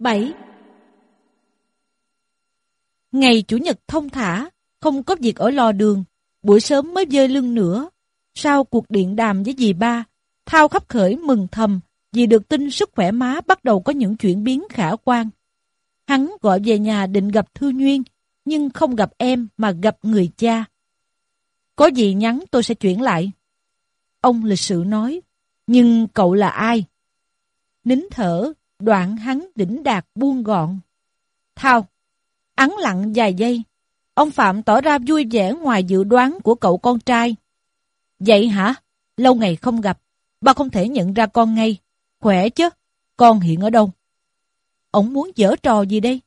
7. Ngày Chủ nhật thông thả, không có việc ở lò đường, buổi sớm mới dơi lưng nữa. Sau cuộc điện đàm với dì ba, Thao khắp khởi mừng thầm vì được tin sức khỏe má bắt đầu có những chuyển biến khả quan. Hắn gọi về nhà định gặp Thư Nguyên, nhưng không gặp em mà gặp người cha. Có gì nhắn tôi sẽ chuyển lại. Ông lịch sự nói, nhưng cậu là ai? Nín thở, đoạn hắn đỉnh đạt buông gọn. Thao, ắn lặng vài giây. Ông Phạm tỏ ra vui vẻ ngoài dự đoán của cậu con trai. Vậy hả? Lâu ngày không gặp, ba không thể nhận ra con ngay. Khỏe chứ, con hiện ở đâu? Ông muốn dở trò gì đây?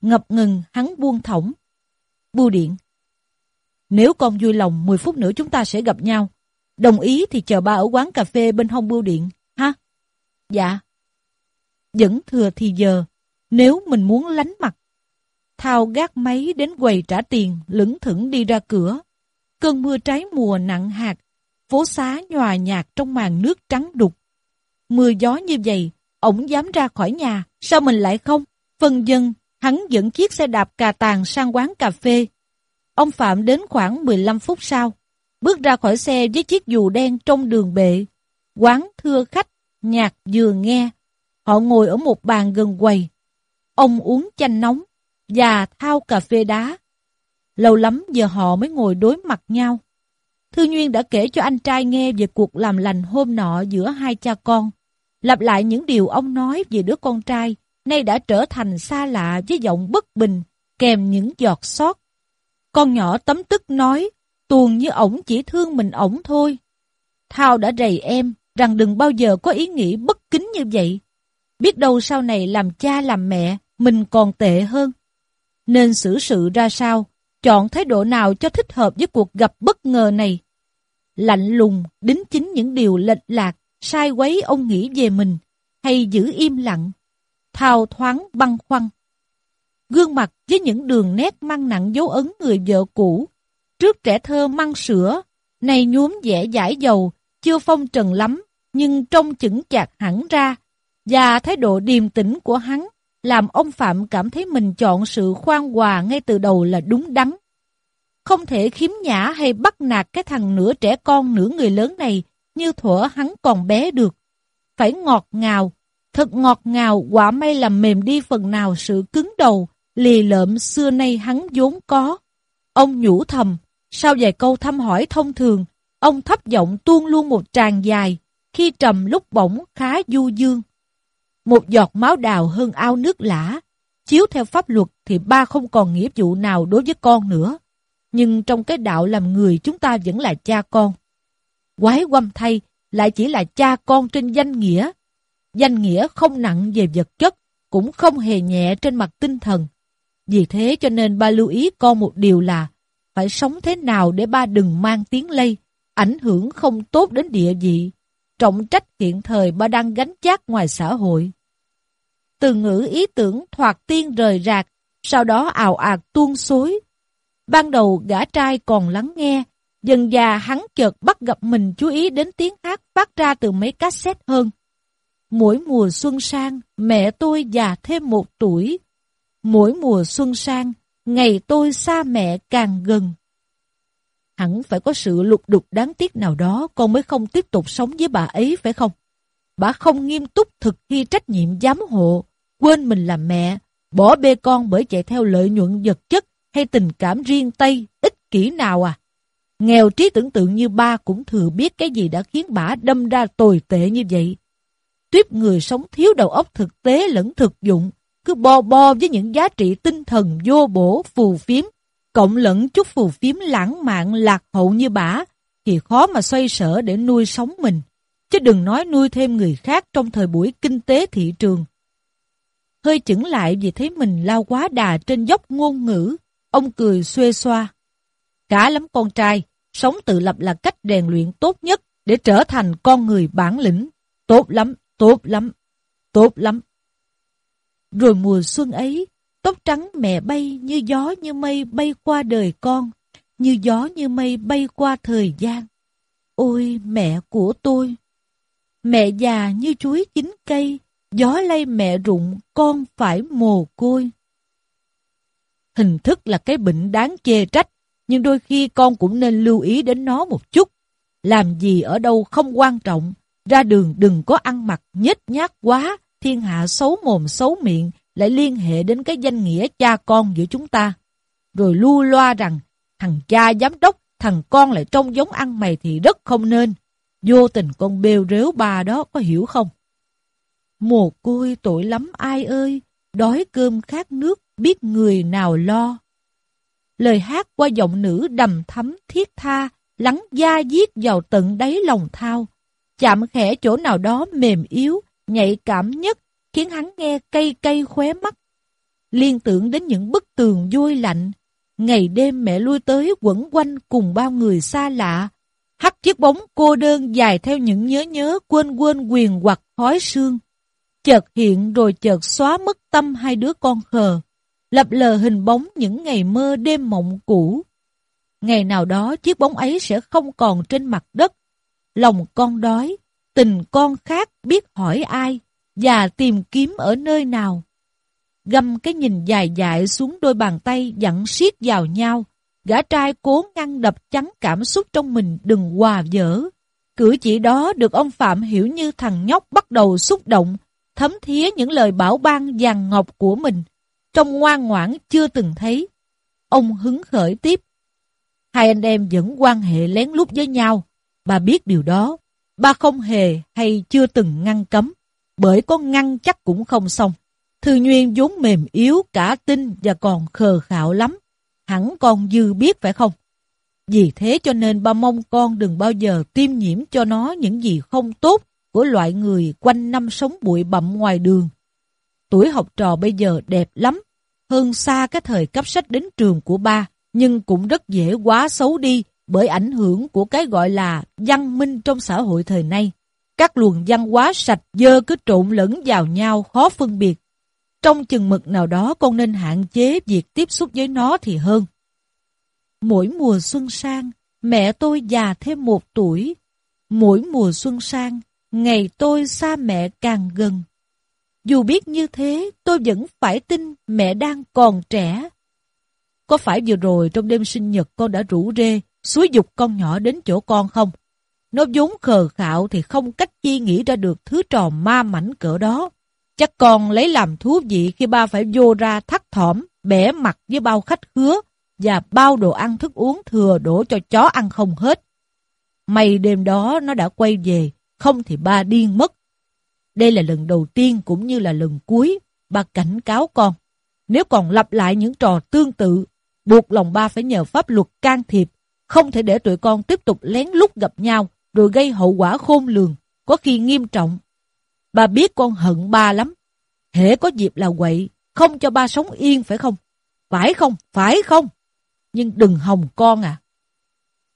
Ngập ngừng hắn buông thõng. Bưu điện. Nếu con vui lòng 10 phút nữa chúng ta sẽ gặp nhau. Đồng ý thì chờ ba ở quán cà phê bên hông bưu điện, ha? Dạ. Vẫn thừa thì giờ, nếu mình muốn lánh mặt. Thao gác máy đến quầy trả tiền, lững thững đi ra cửa. Cơn mưa trái mùa nặng hạt, phố xá nhòa nhạt trong màn nước trắng đục. Mưa gió như vậy, ổng dám ra khỏi nhà, sao mình lại không? Phân dân, hắn dẫn chiếc xe đạp cà tàng sang quán cà phê. Ông Phạm đến khoảng 15 phút sau, bước ra khỏi xe với chiếc dù đen trong đường bệ. Quán thưa khách, nhạc vừa nghe. Họ ngồi ở một bàn gần quầy. Ông uống chanh nóng và thao cà phê đá. Lâu lắm giờ họ mới ngồi đối mặt nhau. Thư Nguyên đã kể cho anh trai nghe về cuộc làm lành hôm nọ giữa hai cha con. Lặp lại những điều ông nói về đứa con trai, nay đã trở thành xa lạ với giọng bất bình, kèm những giọt xót. Con nhỏ tấm tức nói, tuồn như ổng chỉ thương mình ổng thôi. Thao đã rầy em, rằng đừng bao giờ có ý nghĩ bất kính như vậy. Biết đâu sau này làm cha làm mẹ, mình còn tệ hơn. Nên xử sự ra sao, chọn thái độ nào cho thích hợp với cuộc gặp bất ngờ này. Lạnh lùng, đính chính những điều lệch lạc, sai quấy ông nghĩ về mình, hay giữ im lặng, thao thoáng băng khoăn. Gương mặt với những đường nét mang nặng dấu ấn người vợ cũ, trước trẻ thơ măng sữa, này nhuốm vẻ giải dầu, chưa phong trần lắm, nhưng trông chững chạc hẳn ra, và thái độ điềm tĩnh của hắn làm ông Phạm cảm thấy mình chọn sự khoan hòa ngay từ đầu là đúng đắn. Không thể khiếm nhã hay bắt nạt cái thằng nửa trẻ con nửa người lớn này như thuở hắn còn bé được. Phải ngọt ngào, thật ngọt ngào quả may làm mềm đi phần nào sự cứng đầu, lì lợm xưa nay hắn vốn có. Ông nhủ thầm, sau vài câu thăm hỏi thông thường, ông thấp giọng tuôn luôn một tràng dài, khi trầm lúc bổng khá du dương. Một giọt máu đào hơn ao nước lã, chiếu theo pháp luật thì ba không còn nghĩa vụ nào đối với con nữa. Nhưng trong cái đạo làm người chúng ta vẫn là cha con. Quái quăm thay, lại chỉ là cha con trên danh nghĩa. Danh nghĩa không nặng về vật chất, cũng không hề nhẹ trên mặt tinh thần. Vì thế cho nên ba lưu ý con một điều là phải sống thế nào để ba đừng mang tiếng lây, ảnh hưởng không tốt đến địa vị, trọng trách hiện thời ba đang gánh chác ngoài xã hội. Từ ngữ ý tưởng thoạt tiên rời rạc, sau đó ào ạt tuôn xối. Ban đầu gã trai còn lắng nghe, dần già hắn chợt bắt gặp mình chú ý đến tiếng hát phát ra từ mấy cassette hơn. Mỗi mùa xuân sang, mẹ tôi già thêm một tuổi. Mỗi mùa xuân sang, ngày tôi xa mẹ càng gần. Hẳn phải có sự lục đục đáng tiếc nào đó con mới không tiếp tục sống với bà ấy phải không? Bà không nghiêm túc thực thi trách nhiệm giám hộ, quên mình là mẹ, bỏ bê con bởi chạy theo lợi nhuận vật chất hay tình cảm riêng Tây, ích kỷ nào à? Nghèo trí tưởng tượng như ba cũng thừa biết cái gì đã khiến bà đâm ra tồi tệ như vậy. Tuyếp người sống thiếu đầu óc thực tế lẫn thực dụng, cứ bo bo với những giá trị tinh thần vô bổ phù phiếm, cộng lẫn chút phù phiếm lãng mạn lạc hậu như bả, thì khó mà xoay sở để nuôi sống mình. Chứ đừng nói nuôi thêm người khác trong thời buổi kinh tế thị trường. Hơi chững lại vì thấy mình lao quá đà trên dốc ngôn ngữ, ông cười xuê xoa. Cả lắm con trai, sống tự lập là cách rèn luyện tốt nhất để trở thành con người bản lĩnh. Tốt lắm, tốt lắm, tốt lắm. Rồi mùa xuân ấy, tóc trắng mẹ bay như gió như mây bay qua đời con, như gió như mây bay qua thời gian. Ôi mẹ của tôi! Mẹ già như chuối chín cây, gió lay mẹ rụng, con phải mồ côi. Hình thức là cái bệnh đáng chê trách, nhưng đôi khi con cũng nên lưu ý đến nó một chút. Làm gì ở đâu không quan trọng, ra đường đừng có ăn mặc nhếch nhác quá, thiên hạ xấu mồm xấu miệng, lại liên hệ đến cái danh nghĩa cha con giữa chúng ta. Rồi lu loa rằng, thằng cha giám đốc, thằng con lại trông giống ăn mày thì rất không nên. Vô tình con bêu rếu bà đó có hiểu không? Mồ côi tội lắm ai ơi, đói cơm khát nước, biết người nào lo. Lời hát qua giọng nữ đầm thắm thiết tha, lắng da diết vào tận đáy lòng thao. Chạm khẽ chỗ nào đó mềm yếu, nhạy cảm nhất, khiến hắn nghe cay cay khóe mắt. Liên tưởng đến những bức tường vôi lạnh, ngày đêm mẹ lui tới quẩn quanh cùng bao người xa lạ, hắt chiếc bóng cô đơn dài theo những nhớ nhớ quên quên quyền hoặc khói sương. Chợt hiện rồi chợt xóa mất tâm hai đứa con khờ, lập lờ hình bóng những ngày mơ đêm mộng cũ. Ngày nào đó chiếc bóng ấy sẽ không còn trên mặt đất. Lòng con đói, tình con khác biết hỏi ai, và tìm kiếm ở nơi nào. Găm cái nhìn dài dại xuống đôi bàn tay dặn siết vào nhau, gã trai cố ngăn đập chắn cảm xúc trong mình đừng hòa dở. Cử chỉ đó được ông Phạm hiểu như thằng nhóc bắt đầu xúc động, thấm thía những lời bảo ban vàng ngọc của mình, trong ngoan ngoãn chưa từng thấy. Ông hứng khởi tiếp. Hai anh em vẫn quan hệ lén lút với nhau, bà biết điều đó. bà không hề hay chưa từng ngăn cấm, bởi có ngăn chắc cũng không xong. Thư Nguyên vốn mềm yếu, cả tin và còn khờ khạo lắm. Hẳn con dư biết phải không? Vì thế cho nên ba mong con đừng bao giờ tiêm nhiễm cho nó những gì không tốt của loại người quanh năm sống bụi bặm ngoài đường. Tuổi học trò bây giờ đẹp lắm, hơn xa cái thời cấp sách đến trường của ba, nhưng cũng rất dễ quá xấu đi bởi ảnh hưởng của cái gọi là văn minh trong xã hội thời nay. Các luồng văn hóa sạch dơ cứ trộn lẫn vào nhau khó phân biệt. Trong chừng mực nào đó con nên hạn chế việc tiếp xúc với nó thì hơn. Mỗi mùa xuân sang, mẹ tôi già thêm một tuổi. Mỗi mùa xuân sang, ngày tôi xa mẹ càng gần. Dù biết như thế, tôi vẫn phải tin mẹ đang còn trẻ. Có phải vừa rồi trong đêm sinh nhật con đã rủ rê, xúi dục con nhỏ đến chỗ con không? Nó vốn khờ khạo thì không cách chi nghĩ ra được thứ trò ma mảnh cỡ đó. Chắc con lấy làm thú vị khi ba phải vô ra thắt thỏm, bẻ mặt với bao khách hứa và bao đồ ăn thức uống thừa đổ cho chó ăn không hết. May đêm đó nó đã quay về, không thì ba điên mất. Đây là lần đầu tiên cũng như là lần cuối, ba cảnh cáo con. Nếu còn lặp lại những trò tương tự, buộc lòng ba phải nhờ pháp luật can thiệp, không thể để tụi con tiếp tục lén lút gặp nhau, rồi gây hậu quả khôn lường, có khi nghiêm trọng. Bà biết con hận ba lắm. Hễ có dịp là quậy, không cho ba sống yên phải không? Phải không? Phải không? Nhưng đừng hòng con à.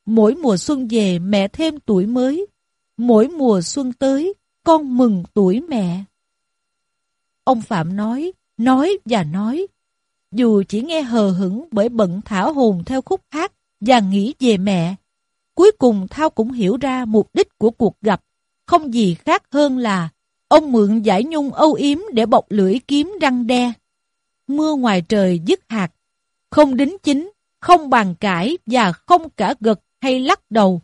Mỗi mùa xuân về mẹ thêm tuổi mới. Mỗi mùa xuân tới, con mừng tuổi mẹ. Ông Phạm nói, nói và nói. Dù chỉ nghe hờ hững bởi bận thả hồn theo khúc hát và nghĩ về mẹ, Cuối cùng Thao cũng hiểu ra mục đích của cuộc gặp, không gì khác hơn là ông mượn giải nhung âu yếm để bọc lưỡi kiếm răng đe. Mưa ngoài trời dứt hạt, không đính chính, không bàn cãi và không cả gật hay lắc đầu.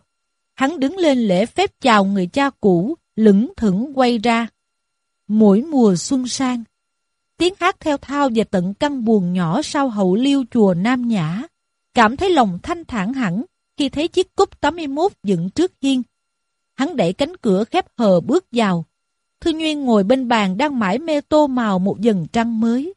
Hắn đứng lên lễ phép chào người cha cũ, lững thững quay ra. Mỗi mùa xuân sang, tiếng hát theo thao về tận căn buồn nhỏ sau hậu liêu chùa Nam Nhã, cảm thấy lòng thanh thản hẳn khi thấy chiếc cúp 81 dựng trước hiên. Hắn đẩy cánh cửa khép hờ bước vào. Thư Nguyên ngồi bên bàn đang mãi mê tô màu một dần trăng mới.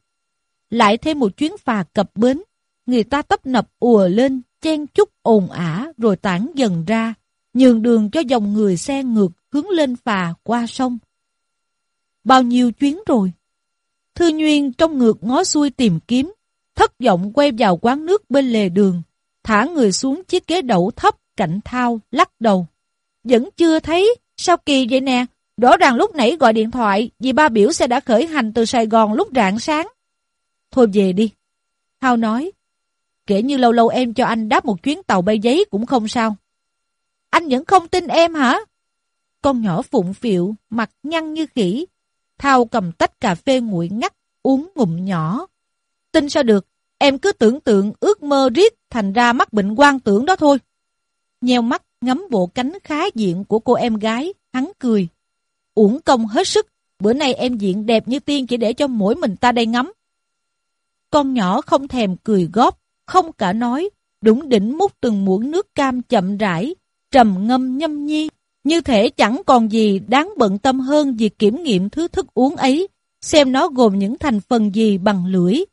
Lại thêm một chuyến phà cập bến, người ta tấp nập ùa lên, chen chúc ồn ả rồi tản dần ra, nhường đường cho dòng người xe ngược hướng lên phà qua sông. Bao nhiêu chuyến rồi? Thư Nguyên trong ngược ngó xuôi tìm kiếm, thất vọng quay vào quán nước bên lề đường, thả người xuống chiếc ghế đậu thấp cạnh thao, lắc đầu. Vẫn chưa thấy, sao kỳ vậy nè? Rõ ràng lúc nãy gọi điện thoại, vì ba biểu xe đã khởi hành từ Sài Gòn lúc rạng sáng. Thôi về đi. Thao nói, kể như lâu lâu em cho anh đáp một chuyến tàu bay giấy cũng không sao. Anh vẫn không tin em hả? Con nhỏ phụng phịu, mặt nhăn như khỉ. Thao cầm tách cà phê nguội ngắt, uống ngụm nhỏ. Tin sao được, em cứ tưởng tượng ước mơ riết thành ra mắc bệnh quan tưởng đó thôi. Nheo mắt ngắm bộ cánh khá diện của cô em gái, hắn cười. Uổng công hết sức, bữa nay em diện đẹp như tiên chỉ để cho mỗi mình ta đây ngắm. Con nhỏ không thèm cười góp, không cả nói, đúng đỉnh múc từng muỗng nước cam chậm rãi, trầm ngâm nhâm nhi. Như thể chẳng còn gì đáng bận tâm hơn việc kiểm nghiệm thứ thức uống ấy, xem nó gồm những thành phần gì bằng lưỡi.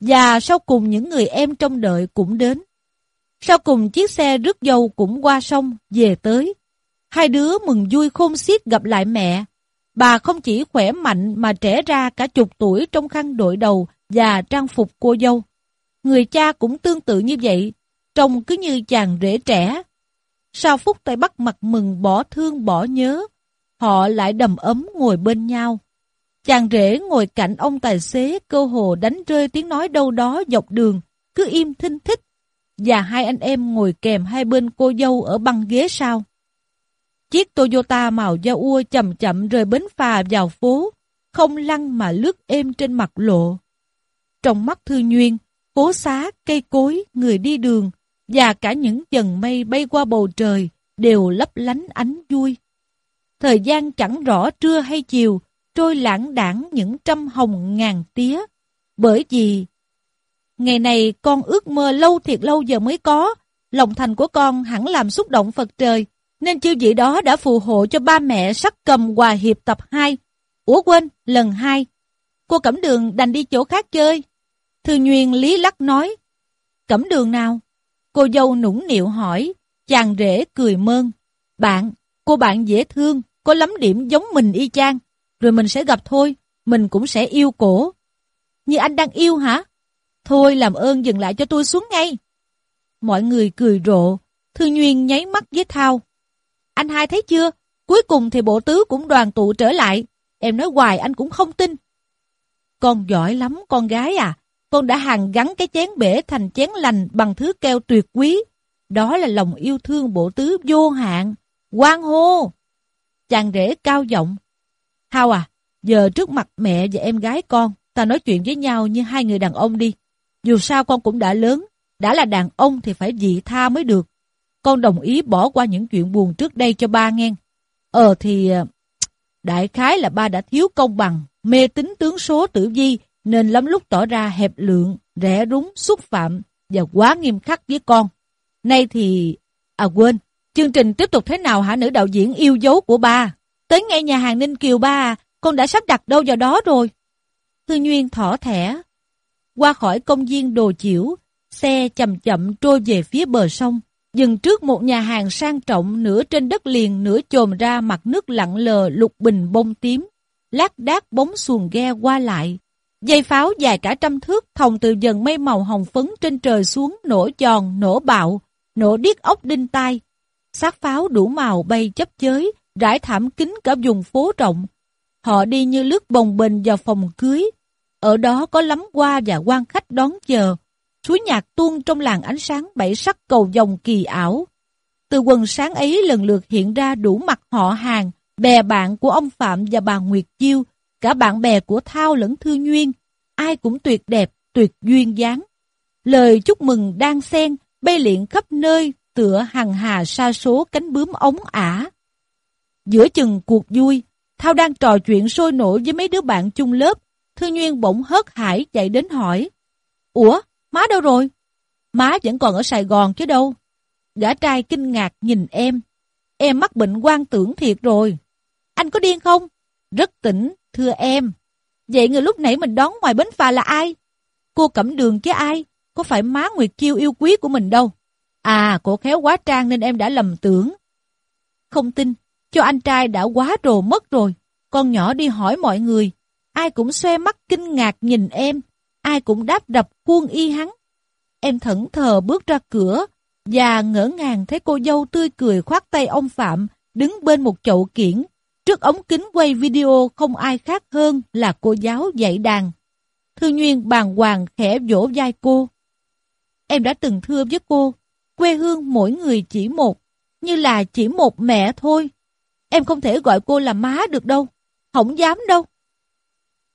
Và sau cùng những người em trong đợi cũng đến. Sau cùng chiếc xe rước dâu cũng qua sông, về tới. Hai đứa mừng vui khôn xiết gặp lại mẹ. Bà không chỉ khỏe mạnh mà trẻ ra cả chục tuổi trong khăn đội đầu và trang phục cô dâu. Người cha cũng tương tự như vậy, trông cứ như chàng rể trẻ. Sau phút tay bắt mặt mừng bỏ thương bỏ nhớ, họ lại đầm ấm ngồi bên nhau. Chàng rể ngồi cạnh ông tài xế cơ hồ đánh rơi tiếng nói đâu đó dọc đường, cứ im thinh thích. Và hai anh em ngồi kèm hai bên cô dâu ở băng ghế sau. Chiếc Toyota màu da ua chậm chậm rời bến phà vào phố, không lăn mà lướt êm trên mặt lộ. Trong mắt Thư Nhuyên, phố xá, cây cối, người đi đường và cả những dần mây bay qua bầu trời đều lấp lánh ánh vui. Thời gian chẳng rõ trưa hay chiều, trôi lãng đảng những trăm hồng ngàn tía. Bởi vì ngày này con ước mơ lâu thiệt lâu giờ mới có, lòng thành của con hẳn làm xúc động Phật trời, nên chư vị đó đã phù hộ cho ba mẹ sắc cầm hòa hiệp tập 2. Ủa quên, lần 2. Cô Cẩm Đường đành đi chỗ khác chơi. Thư Nguyên lý lắc nói, Cẩm Đường nào? Cô dâu nũng nịu hỏi, chàng rể cười mơn. Bạn, cô bạn dễ thương, có lắm điểm giống mình y chang. Rồi mình sẽ gặp thôi, mình cũng sẽ yêu cổ. Như anh đang yêu hả? Thôi làm ơn dừng lại cho tôi xuống ngay. Mọi người cười rộ, Thư Nguyên nháy mắt với Thao. Anh hai thấy chưa? Cuối cùng thì bộ tứ cũng đoàn tụ trở lại. Em nói hoài anh cũng không tin. Con giỏi lắm con gái à. Con đã hàng gắn cái chén bể thành chén lành bằng thứ keo tuyệt quý. Đó là lòng yêu thương bộ tứ vô hạn. Quang hô! Chàng rể cao giọng. Hao à, giờ trước mặt mẹ và em gái con, ta nói chuyện với nhau như hai người đàn ông đi. Dù sao con cũng đã lớn, đã là đàn ông thì phải dị tha mới được. Con đồng ý bỏ qua những chuyện buồn trước đây cho ba nghe. Ờ thì... Ờ, đại khái là ba đã thiếu công bằng, mê tính tướng số tử vi, nên lắm lúc tỏ ra hẹp lượng, rẻ rúng, xúc phạm và quá nghiêm khắc với con. Nay thì... À quên, chương trình tiếp tục thế nào hả nữ đạo diễn yêu dấu của ba? Tới ngay nhà hàng Ninh Kiều ba à, con đã sắp đặt đâu vào đó rồi. Thư Nguyên thỏ thẻ. Qua khỏi công viên đồ chiểu, xe chậm chậm trôi về phía bờ sông dừng trước một nhà hàng sang trọng nửa trên đất liền nửa chồm ra mặt nước lặng lờ lục bình bông tím, lát đác bóng xuồng ghe qua lại. Dây pháo dài cả trăm thước thòng từ dần mây màu hồng phấn trên trời xuống nổ giòn, nổ bạo, nổ điếc ốc đinh tai. Sát pháo đủ màu bay chấp chới, rải thảm kính cả vùng phố rộng. Họ đi như lướt bồng bềnh vào phòng cưới. Ở đó có lắm hoa và quan khách đón chờ, Suối nhạc tuôn trong làng ánh sáng bảy sắc cầu vòng kỳ ảo. Từ quần sáng ấy lần lượt hiện ra đủ mặt họ hàng, bè bạn của ông Phạm và bà Nguyệt Chiêu, cả bạn bè của Thao lẫn Thư Nguyên, ai cũng tuyệt đẹp, tuyệt duyên dáng. Lời chúc mừng đang xen, bay liện khắp nơi, tựa hằng hà sa số cánh bướm ống ả. Giữa chừng cuộc vui, Thao đang trò chuyện sôi nổi với mấy đứa bạn chung lớp, Thư Nguyên bỗng hớt hải chạy đến hỏi. Ủa, Má đâu rồi? Má vẫn còn ở Sài Gòn chứ đâu. Gã trai kinh ngạc nhìn em. Em mắc bệnh quan tưởng thiệt rồi. Anh có điên không? Rất tỉnh, thưa em. Vậy người lúc nãy mình đón ngoài bến phà là ai? Cô cẩm đường chứ ai? Có phải má Nguyệt Kiêu yêu quý của mình đâu. À, cô khéo quá trang nên em đã lầm tưởng. Không tin, cho anh trai đã quá rồ mất rồi. Con nhỏ đi hỏi mọi người. Ai cũng xoe mắt kinh ngạc nhìn em ai cũng đáp đập khuôn y hắn. Em thẫn thờ bước ra cửa, và ngỡ ngàng thấy cô dâu tươi cười khoát tay ông Phạm, đứng bên một chậu kiển. Trước ống kính quay video không ai khác hơn là cô giáo dạy đàn. Thư Nguyên bàng hoàng khẽ vỗ vai cô. Em đã từng thưa với cô, quê hương mỗi người chỉ một, như là chỉ một mẹ thôi. Em không thể gọi cô là má được đâu, không dám đâu.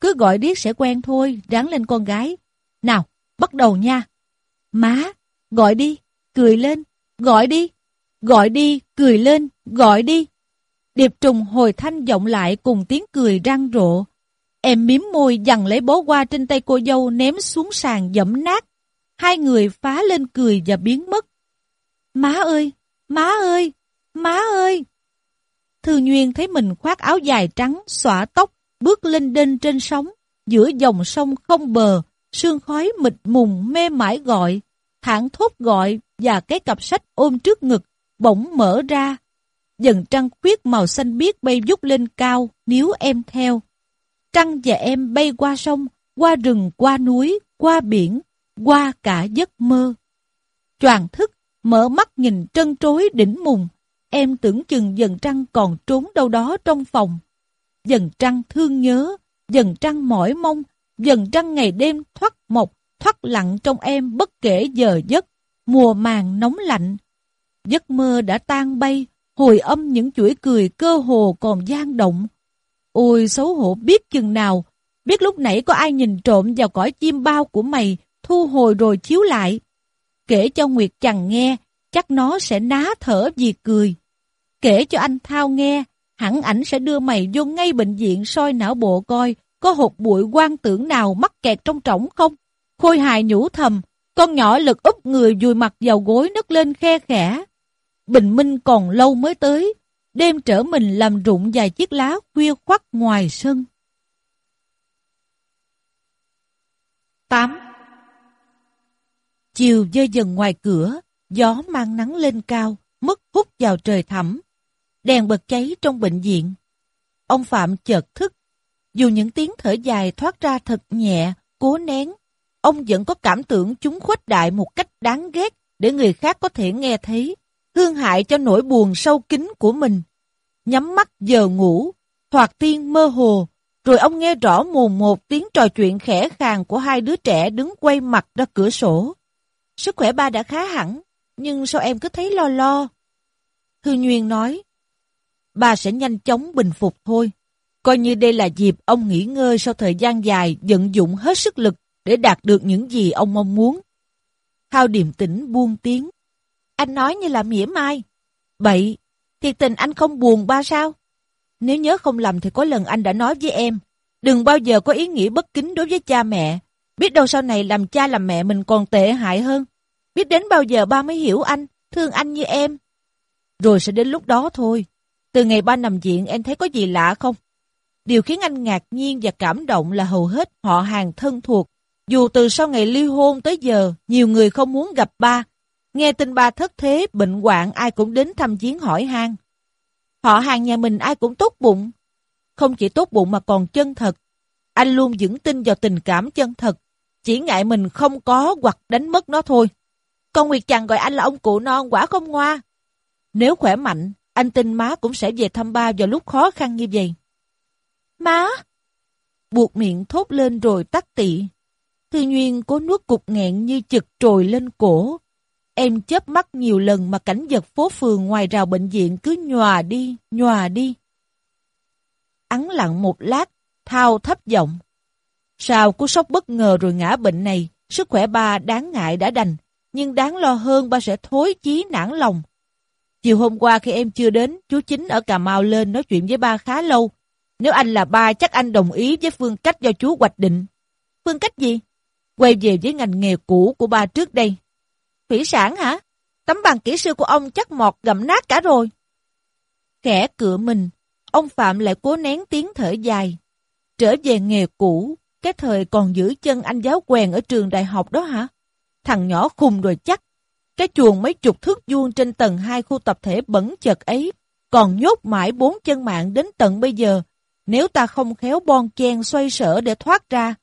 Cứ gọi điếc sẽ quen thôi, ráng lên con gái. Nào, bắt đầu nha. Má, gọi đi, cười lên, gọi đi, gọi đi, cười lên, gọi đi. Điệp trùng hồi thanh vọng lại cùng tiếng cười răng rộ. Em miếm môi dằn lấy bó hoa trên tay cô dâu ném xuống sàn dẫm nát. Hai người phá lên cười và biến mất. Má ơi, má ơi, má ơi. Thư Nguyên thấy mình khoác áo dài trắng, xõa tóc, bước lên đên trên sóng, giữa dòng sông không bờ, sương khói mịt mùng mê mải gọi, thẳng thốt gọi và cái cặp sách ôm trước ngực, bỗng mở ra. Dần trăng khuyết màu xanh biếc bay vút lên cao, níu em theo. Trăng và em bay qua sông, qua rừng, qua núi, qua biển, qua cả giấc mơ. Choàng thức, mở mắt nhìn trân trối đỉnh mùng, em tưởng chừng dần trăng còn trốn đâu đó trong phòng. Dần trăng thương nhớ, dần trăng mỏi mong, dần trăng ngày đêm thoát mộc, thoát lặng trong em bất kể giờ giấc, mùa màng nóng lạnh. Giấc mơ đã tan bay, hồi âm những chuỗi cười cơ hồ còn gian động. Ôi xấu hổ biết chừng nào, biết lúc nãy có ai nhìn trộm vào cõi chim bao của mày, thu hồi rồi chiếu lại. Kể cho Nguyệt chẳng nghe, chắc nó sẽ ná thở vì cười. Kể cho anh Thao nghe, hẳn ảnh sẽ đưa mày vô ngay bệnh viện soi não bộ coi có hột bụi quan tưởng nào mắc kẹt trong trỏng không. Khôi hài nhủ thầm, con nhỏ lực úp người vùi mặt vào gối nấc lên khe khẽ. Bình minh còn lâu mới tới, đêm trở mình làm rụng vài chiếc lá khuya khoắt ngoài sân. 8. Chiều dơ dần ngoài cửa, gió mang nắng lên cao, mất hút vào trời thẳm. Đèn bật cháy trong bệnh viện. Ông Phạm chợt thức. Dù những tiếng thở dài thoát ra thật nhẹ, cố nén, ông vẫn có cảm tưởng chúng khuếch đại một cách đáng ghét để người khác có thể nghe thấy, hương hại cho nỗi buồn sâu kín của mình. Nhắm mắt giờ ngủ, thoạt tiên mơ hồ, rồi ông nghe rõ mồn một tiếng trò chuyện khẽ khàng của hai đứa trẻ đứng quay mặt ra cửa sổ. Sức khỏe ba đã khá hẳn, nhưng sao em cứ thấy lo lo? Thư Nguyên nói, bà sẽ nhanh chóng bình phục thôi. Coi như đây là dịp ông nghỉ ngơi sau thời gian dài vận dụng hết sức lực để đạt được những gì ông mong muốn. Thao điềm tĩnh buông tiếng. Anh nói như là mỉa mai. Bậy, thiệt tình anh không buồn ba sao? Nếu nhớ không lầm thì có lần anh đã nói với em, đừng bao giờ có ý nghĩ bất kính đối với cha mẹ. Biết đâu sau này làm cha làm mẹ mình còn tệ hại hơn. Biết đến bao giờ ba mới hiểu anh, thương anh như em. Rồi sẽ đến lúc đó thôi. Từ ngày ba nằm viện em thấy có gì lạ không? Điều khiến anh ngạc nhiên và cảm động là hầu hết họ hàng thân thuộc. Dù từ sau ngày ly hôn tới giờ, nhiều người không muốn gặp ba. Nghe tin ba thất thế, bệnh hoạn ai cũng đến thăm viếng hỏi han. Họ hàng nhà mình ai cũng tốt bụng. Không chỉ tốt bụng mà còn chân thật. Anh luôn vững tin vào tình cảm chân thật. Chỉ ngại mình không có hoặc đánh mất nó thôi. Con Nguyệt chàng gọi anh là ông cụ non quả không ngoa. Nếu khỏe mạnh, anh tin má cũng sẽ về thăm ba vào lúc khó khăn như vậy. Má! Buộc miệng thốt lên rồi tắt tị. Thư Nguyên cố nuốt cục nghẹn như chực trồi lên cổ. Em chớp mắt nhiều lần mà cảnh vật phố phường ngoài rào bệnh viện cứ nhòa đi, nhòa đi. Ắn lặng một lát, thao thấp giọng. Sao cú sốc bất ngờ rồi ngã bệnh này, sức khỏe ba đáng ngại đã đành, nhưng đáng lo hơn ba sẽ thối chí nản lòng. Chiều hôm qua khi em chưa đến, chú Chính ở Cà Mau lên nói chuyện với ba khá lâu. Nếu anh là ba, chắc anh đồng ý với phương cách do chú hoạch định. Phương cách gì? Quay về với ngành nghề cũ của ba trước đây. Thủy sản hả? Tấm bằng kỹ sư của ông chắc mọt gặm nát cả rồi. Khẽ cửa mình, ông Phạm lại cố nén tiếng thở dài. Trở về nghề cũ, cái thời còn giữ chân anh giáo quèn ở trường đại học đó hả? Thằng nhỏ khùng rồi chắc. Cái chuồng mấy chục thước vuông trên tầng 2 khu tập thể bẩn chật ấy, còn nhốt mãi bốn chân mạng đến tận bây giờ, nếu ta không khéo bon chen xoay sở để thoát ra.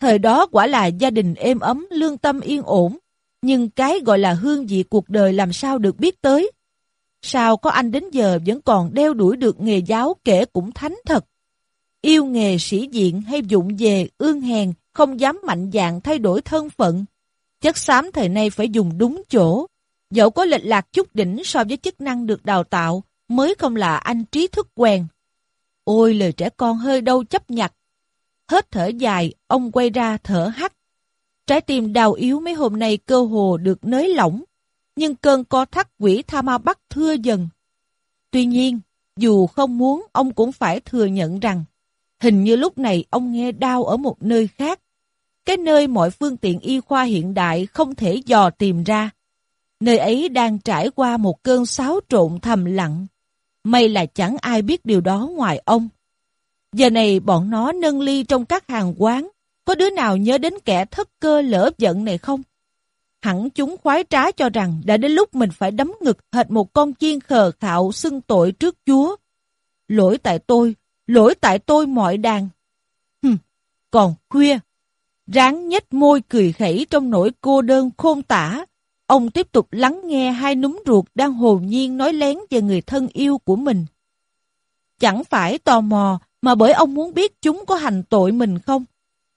Thời đó quả là gia đình êm ấm, lương tâm yên ổn, nhưng cái gọi là hương vị cuộc đời làm sao được biết tới. Sao có anh đến giờ vẫn còn đeo đuổi được nghề giáo kể cũng thánh thật. Yêu nghề sĩ diện hay dụng về, ương hèn, không dám mạnh dạng thay đổi thân phận, Chất xám thời nay phải dùng đúng chỗ. Dẫu có lệch lạc chút đỉnh so với chức năng được đào tạo, mới không là anh trí thức quen. Ôi lời trẻ con hơi đâu chấp nhặt. Hết thở dài, ông quay ra thở hắt. Trái tim đau yếu mấy hôm nay cơ hồ được nới lỏng, nhưng cơn co thắt quỷ tha ma bắt thưa dần. Tuy nhiên, dù không muốn, ông cũng phải thừa nhận rằng, hình như lúc này ông nghe đau ở một nơi khác. Cái nơi mọi phương tiện y khoa hiện đại không thể dò tìm ra. Nơi ấy đang trải qua một cơn xáo trộn thầm lặng. May là chẳng ai biết điều đó ngoài ông. Giờ này bọn nó nâng ly trong các hàng quán, có đứa nào nhớ đến kẻ thất cơ lỡ giận này không? Hẳn chúng khoái trá cho rằng đã đến lúc mình phải đấm ngực hệt một con chiên khờ khạo xưng tội trước Chúa. Lỗi tại tôi, lỗi tại tôi mọi đàn. Hừm, còn khuya, ráng nhếch môi cười khẩy trong nỗi cô đơn khôn tả. Ông tiếp tục lắng nghe hai núm ruột đang hồn nhiên nói lén về người thân yêu của mình. Chẳng phải tò mò mà bởi ông muốn biết chúng có hành tội mình không.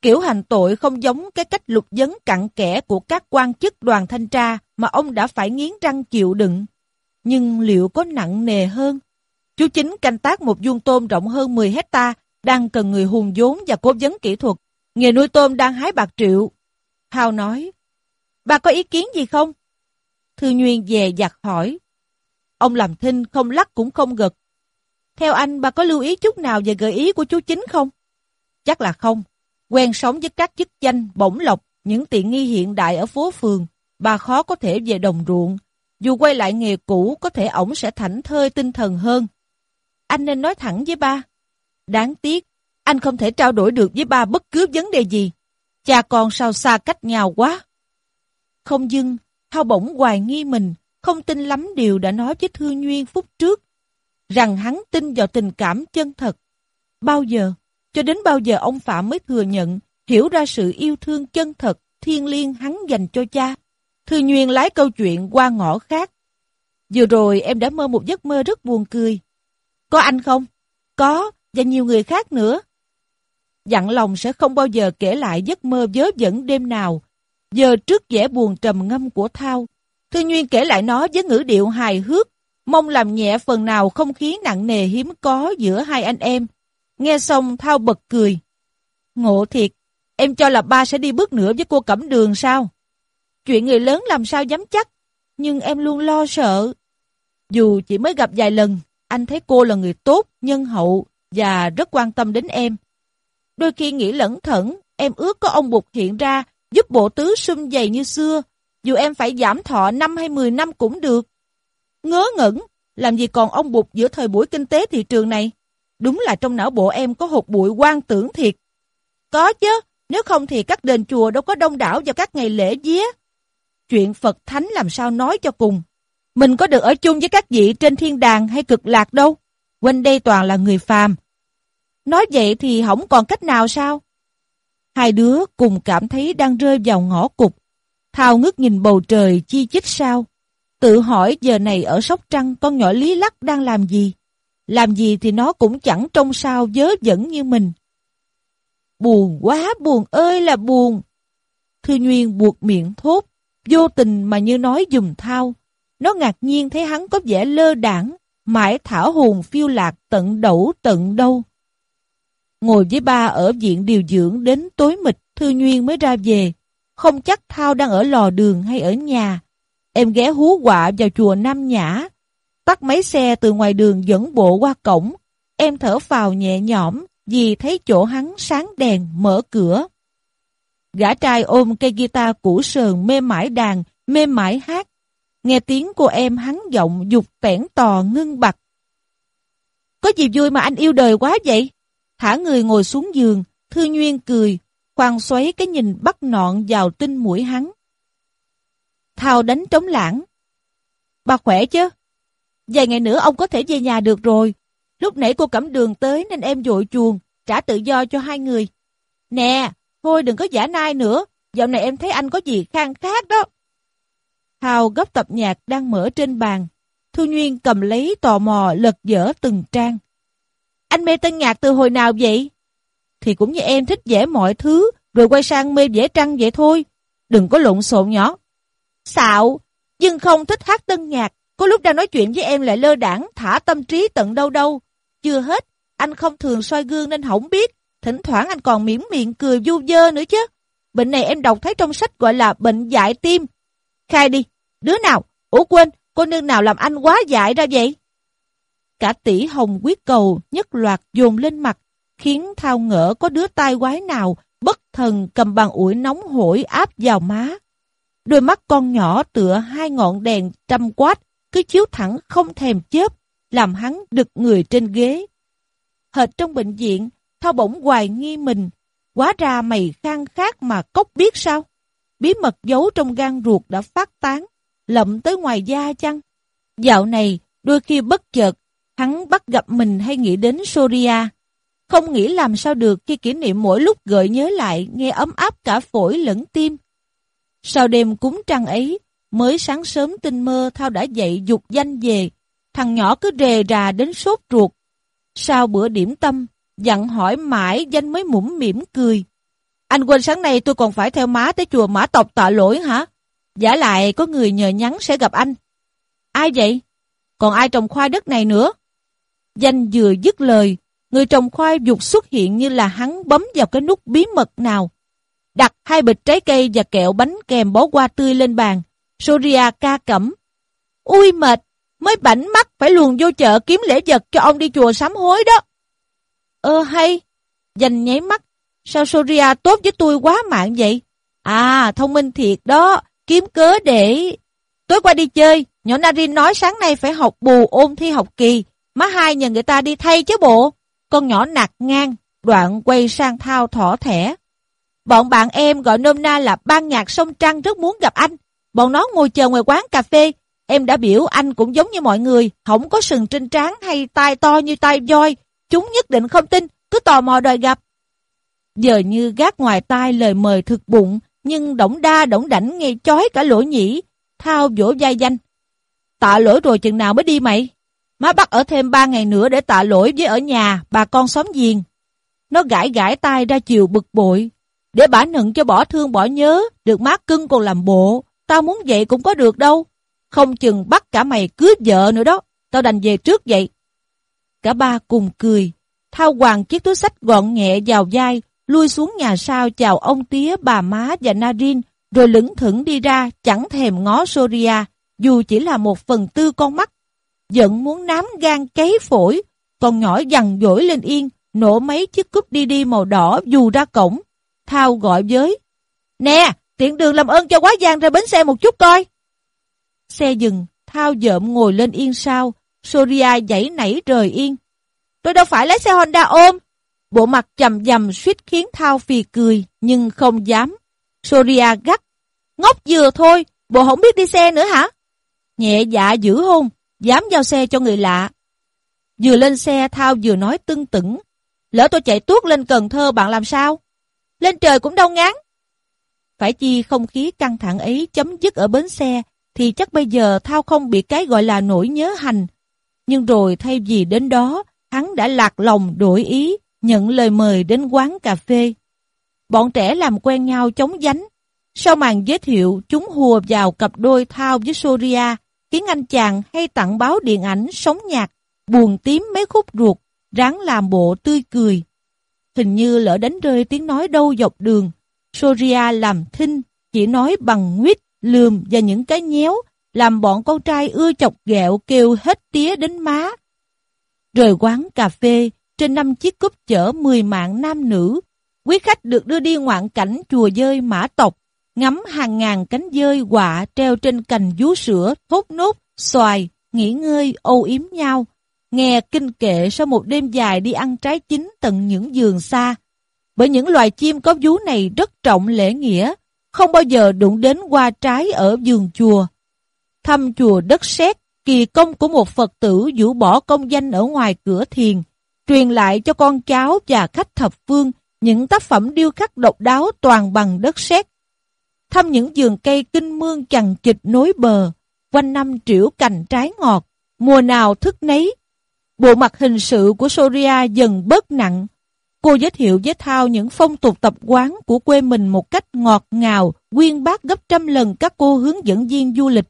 Kiểu hành tội không giống cái cách lục vấn cặn kẽ của các quan chức đoàn thanh tra mà ông đã phải nghiến răng chịu đựng. Nhưng liệu có nặng nề hơn? Chú chính canh tác một vuông tôm rộng hơn 10 hecta, đang cần người hùng vốn và cố vấn kỹ thuật. Nghề nuôi tôm đang hái bạc triệu. Hào nói, bà có ý kiến gì không? Thư Nguyên về giặt hỏi. Ông làm thinh không lắc cũng không gật. Theo anh bà có lưu ý chút nào về gợi ý của chú chính không? Chắc là không. Quen sống với các chức danh, bổng lộc, những tiện nghi hiện đại ở phố phường, bà khó có thể về đồng ruộng. Dù quay lại nghề cũ, có thể ổng sẽ thảnh thơi tinh thần hơn. Anh nên nói thẳng với ba. Đáng tiếc, anh không thể trao đổi được với ba bất cứ vấn đề gì. Cha con sao xa cách nhau quá. Không dưng, Thao bỗng hoài nghi mình, không tin lắm điều đã nói với Thư Nguyên phút trước, rằng hắn tin vào tình cảm chân thật. Bao giờ, cho đến bao giờ ông Phạm mới thừa nhận, hiểu ra sự yêu thương chân thật, thiên liêng hắn dành cho cha. Thư Nguyên lái câu chuyện qua ngõ khác. Vừa rồi em đã mơ một giấc mơ rất buồn cười. Có anh không? Có, và nhiều người khác nữa. Dặn lòng sẽ không bao giờ kể lại giấc mơ vớ vẩn đêm nào. Giờ trước vẻ buồn trầm ngâm của Thao, Thư Nguyên kể lại nó với ngữ điệu hài hước, mong làm nhẹ phần nào không khí nặng nề hiếm có giữa hai anh em. Nghe xong Thao bật cười. Ngộ thiệt, em cho là ba sẽ đi bước nữa với cô Cẩm Đường sao? Chuyện người lớn làm sao dám chắc, nhưng em luôn lo sợ. Dù chỉ mới gặp vài lần, anh thấy cô là người tốt, nhân hậu và rất quan tâm đến em. Đôi khi nghĩ lẩn thẩn, em ước có ông Bụt hiện ra giúp bộ tứ sum dày như xưa, dù em phải giảm thọ 5 hay 10 năm cũng được. Ngớ ngẩn, làm gì còn ông Bụt giữa thời buổi kinh tế thị trường này? Đúng là trong não bộ em có hột bụi quan tưởng thiệt. Có chứ, nếu không thì các đền chùa đâu có đông đảo vào các ngày lễ vía. Chuyện Phật Thánh làm sao nói cho cùng. Mình có được ở chung với các vị trên thiên đàng hay cực lạc đâu. Quanh đây toàn là người phàm. Nói vậy thì không còn cách nào sao? Hai đứa cùng cảm thấy đang rơi vào ngõ cục. Thao ngước nhìn bầu trời chi chít sao. Tự hỏi giờ này ở Sóc Trăng con nhỏ Lý Lắc đang làm gì? Làm gì thì nó cũng chẳng trông sao dớ dẫn như mình. Buồn quá, buồn ơi là buồn. Thư Nguyên buộc miệng thốt, vô tình mà như nói dùm thao. Nó ngạc nhiên thấy hắn có vẻ lơ đảng, mãi thả hồn phiêu lạc tận đẩu tận đâu. Ngồi với ba ở viện điều dưỡng đến tối mịt, Thư Nguyên mới ra về. Không chắc Thao đang ở lò đường hay ở nhà. Em ghé hú quạ vào chùa Nam Nhã. Tắt máy xe từ ngoài đường dẫn bộ qua cổng. Em thở vào nhẹ nhõm vì thấy chỗ hắn sáng đèn, mở cửa. Gã trai ôm cây guitar củ sờn mê mãi đàn, mê mãi hát. Nghe tiếng của em hắn giọng dục tẻn tò ngưng bặt. Có gì vui mà anh yêu đời quá vậy? Thả người ngồi xuống giường, Thư Nguyên cười, khoan xoáy cái nhìn bắt nọn vào tinh mũi hắn. Thao đánh trống lãng. Bà khỏe chứ? Vài ngày nữa ông có thể về nhà được rồi. Lúc nãy cô cẩm đường tới nên em dội chuồng, trả tự do cho hai người. Nè, thôi đừng có giả nai nữa, dạo này em thấy anh có gì khang khác đó. Thao gấp tập nhạc đang mở trên bàn. Thu Nguyên cầm lấy tò mò lật dở từng trang. Anh mê tân nhạc từ hồi nào vậy? Thì cũng như em thích vẽ mọi thứ, rồi quay sang mê vẽ trăng vậy thôi. Đừng có lộn xộn nhỏ. Xạo, nhưng không thích hát tân nhạc. Có lúc đang nói chuyện với em lại lơ đảng, thả tâm trí tận đâu đâu. Chưa hết, anh không thường soi gương nên không biết. thỉnh thoảng anh còn mỉm miệng cười du dơ nữa chứ. Bệnh này em đọc thấy trong sách gọi là bệnh dại tim. Khai đi, đứa nào? Ủa quên, cô nương nào làm anh quá dại ra vậy? Cả tỷ hồng quyết cầu nhất loạt dồn lên mặt, khiến thao ngỡ có đứa tai quái nào bất thần cầm bàn ủi nóng hổi áp vào má. Đôi mắt con nhỏ tựa hai ngọn đèn trăm quát, cứ chiếu thẳng không thèm chớp, làm hắn đực người trên ghế. Hệt trong bệnh viện, Thao bỗng hoài nghi mình, quá ra mày khang khát mà cốc biết sao? Bí mật giấu trong gan ruột đã phát tán, lậm tới ngoài da chăng? Dạo này, đôi khi bất chợt, hắn bắt gặp mình hay nghĩ đến Soria. Không nghĩ làm sao được khi kỷ niệm mỗi lúc gợi nhớ lại nghe ấm áp cả phổi lẫn tim. Sau đêm cúng trăng ấy, mới sáng sớm tinh mơ Thao đã dậy dục danh về. Thằng nhỏ cứ rề rà đến sốt ruột. Sau bữa điểm tâm, dặn hỏi mãi danh mới mũm mỉm cười. Anh quên sáng nay tôi còn phải theo má tới chùa mã tộc tạ lỗi hả? Giả lại có người nhờ nhắn sẽ gặp anh. Ai vậy? Còn ai trồng khoai đất này nữa? Danh vừa dứt lời, người trồng khoai dục xuất hiện như là hắn bấm vào cái nút bí mật nào. Đặt hai bịch trái cây và kẹo bánh kèm bó hoa tươi lên bàn. Soria ca cẩm. Ui mệt, mới bảnh mắt phải luồn vô chợ kiếm lễ vật cho ông đi chùa sám hối đó. Ơ hay, dành nháy mắt, sao Soria tốt với tôi quá mạng vậy? À, thông minh thiệt đó, kiếm cớ để... Tối qua đi chơi, nhỏ Narin nói sáng nay phải học bù ôn thi học kỳ, má hai nhờ người ta đi thay chứ bộ. Con nhỏ nạt ngang, đoạn quay sang thao thỏ thẻ. Bọn bạn em gọi nôm na là ban nhạc sông Trăng rất muốn gặp anh. Bọn nó ngồi chờ ngoài quán cà phê. Em đã biểu anh cũng giống như mọi người, không có sừng trên trán hay tai to như tai voi. Chúng nhất định không tin, cứ tò mò đòi gặp. Giờ như gác ngoài tai lời mời thực bụng, nhưng đổng đa đổng đảnh nghe chói cả lỗ nhĩ. Thao vỗ vai danh. Tạ lỗi rồi chừng nào mới đi mày? Má bắt ở thêm ba ngày nữa để tạ lỗi với ở nhà, bà con xóm giềng. Nó gãi gãi tai ra chiều bực bội. Để bả nựng cho bỏ thương bỏ nhớ, được má cưng còn làm bộ. Tao muốn vậy cũng có được đâu. Không chừng bắt cả mày cướp vợ nữa đó. Tao đành về trước vậy. Cả ba cùng cười. Thao hoàng chiếc túi sách gọn nhẹ vào vai, lui xuống nhà sau chào ông tía, bà má và Narin, rồi lững thững đi ra, chẳng thèm ngó Soria, dù chỉ là một phần tư con mắt. Giận muốn nám gan cháy phổi, còn nhỏ dằn dỗi lên yên, nổ mấy chiếc cúp đi đi màu đỏ dù ra cổng. Thao gọi với. Nè, tiện đường làm ơn cho quá giang ra bến xe một chút coi. Xe dừng, Thao dợm ngồi lên yên sau, Soria dãy nảy rời yên. Tôi đâu phải lấy xe Honda ôm. Bộ mặt chầm dầm suýt khiến Thao phì cười, nhưng không dám. Soria gắt. Ngốc vừa thôi, bộ không biết đi xe nữa hả? Nhẹ dạ dữ hôn, dám giao xe cho người lạ. Vừa lên xe Thao vừa nói tưng tửng. Lỡ tôi chạy tuốt lên Cần Thơ bạn làm sao? Lên trời cũng đau ngán. Phải chi không khí căng thẳng ấy chấm dứt ở bến xe, thì chắc bây giờ Thao không bị cái gọi là nỗi nhớ hành. Nhưng rồi thay vì đến đó, hắn đã lạc lòng đổi ý, nhận lời mời đến quán cà phê. Bọn trẻ làm quen nhau chống dánh. Sau màn giới thiệu, chúng hùa vào cặp đôi Thao với Soria, khiến anh chàng hay tặng báo điện ảnh sống nhạc, buồn tím mấy khúc ruột, ráng làm bộ tươi cười. Hình như lỡ đánh rơi tiếng nói đâu dọc đường. Soria làm thinh, chỉ nói bằng nguyết, lườm và những cái nhéo, làm bọn con trai ưa chọc ghẹo kêu hết tía đến má. Rời quán cà phê, trên năm chiếc cúp chở 10 mạng nam nữ, quý khách được đưa đi ngoạn cảnh chùa dơi mã tộc, ngắm hàng ngàn cánh dơi quạ treo trên cành vú sữa, thốt nốt, xoài, nghỉ ngơi, âu yếm nhau, nghe kinh kệ sau một đêm dài đi ăn trái chín tận những giường xa. Bởi những loài chim có vú này rất trọng lễ nghĩa, không bao giờ đụng đến qua trái ở giường chùa. Thăm chùa đất sét, kỳ công của một Phật tử vũ bỏ công danh ở ngoài cửa thiền, truyền lại cho con cháu và khách thập phương những tác phẩm điêu khắc độc đáo toàn bằng đất sét. Thăm những vườn cây kinh mương chằng chịch nối bờ, quanh năm triểu cành trái ngọt, mùa nào thức nấy. Bộ mặt hình sự của Soria dần bớt nặng. Cô giới thiệu với Thao những phong tục tập quán của quê mình một cách ngọt ngào, quyên bác gấp trăm lần các cô hướng dẫn viên du lịch.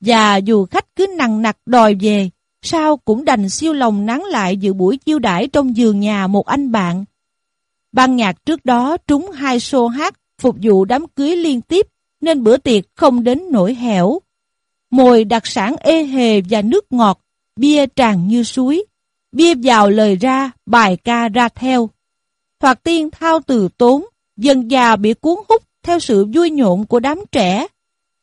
Và dù khách cứ nặng nặc đòi về, sao cũng đành siêu lòng nán lại dự buổi chiêu đãi trong giường nhà một anh bạn. Ban nhạc trước đó trúng hai show hát phục vụ đám cưới liên tiếp nên bữa tiệc không đến nổi hẻo. Mồi đặc sản ê hề và nước ngọt, bia tràn như suối. Bia vào lời ra, bài ca ra theo. Thoạt tiên thao từ tốn, dần già bị cuốn hút theo sự vui nhộn của đám trẻ.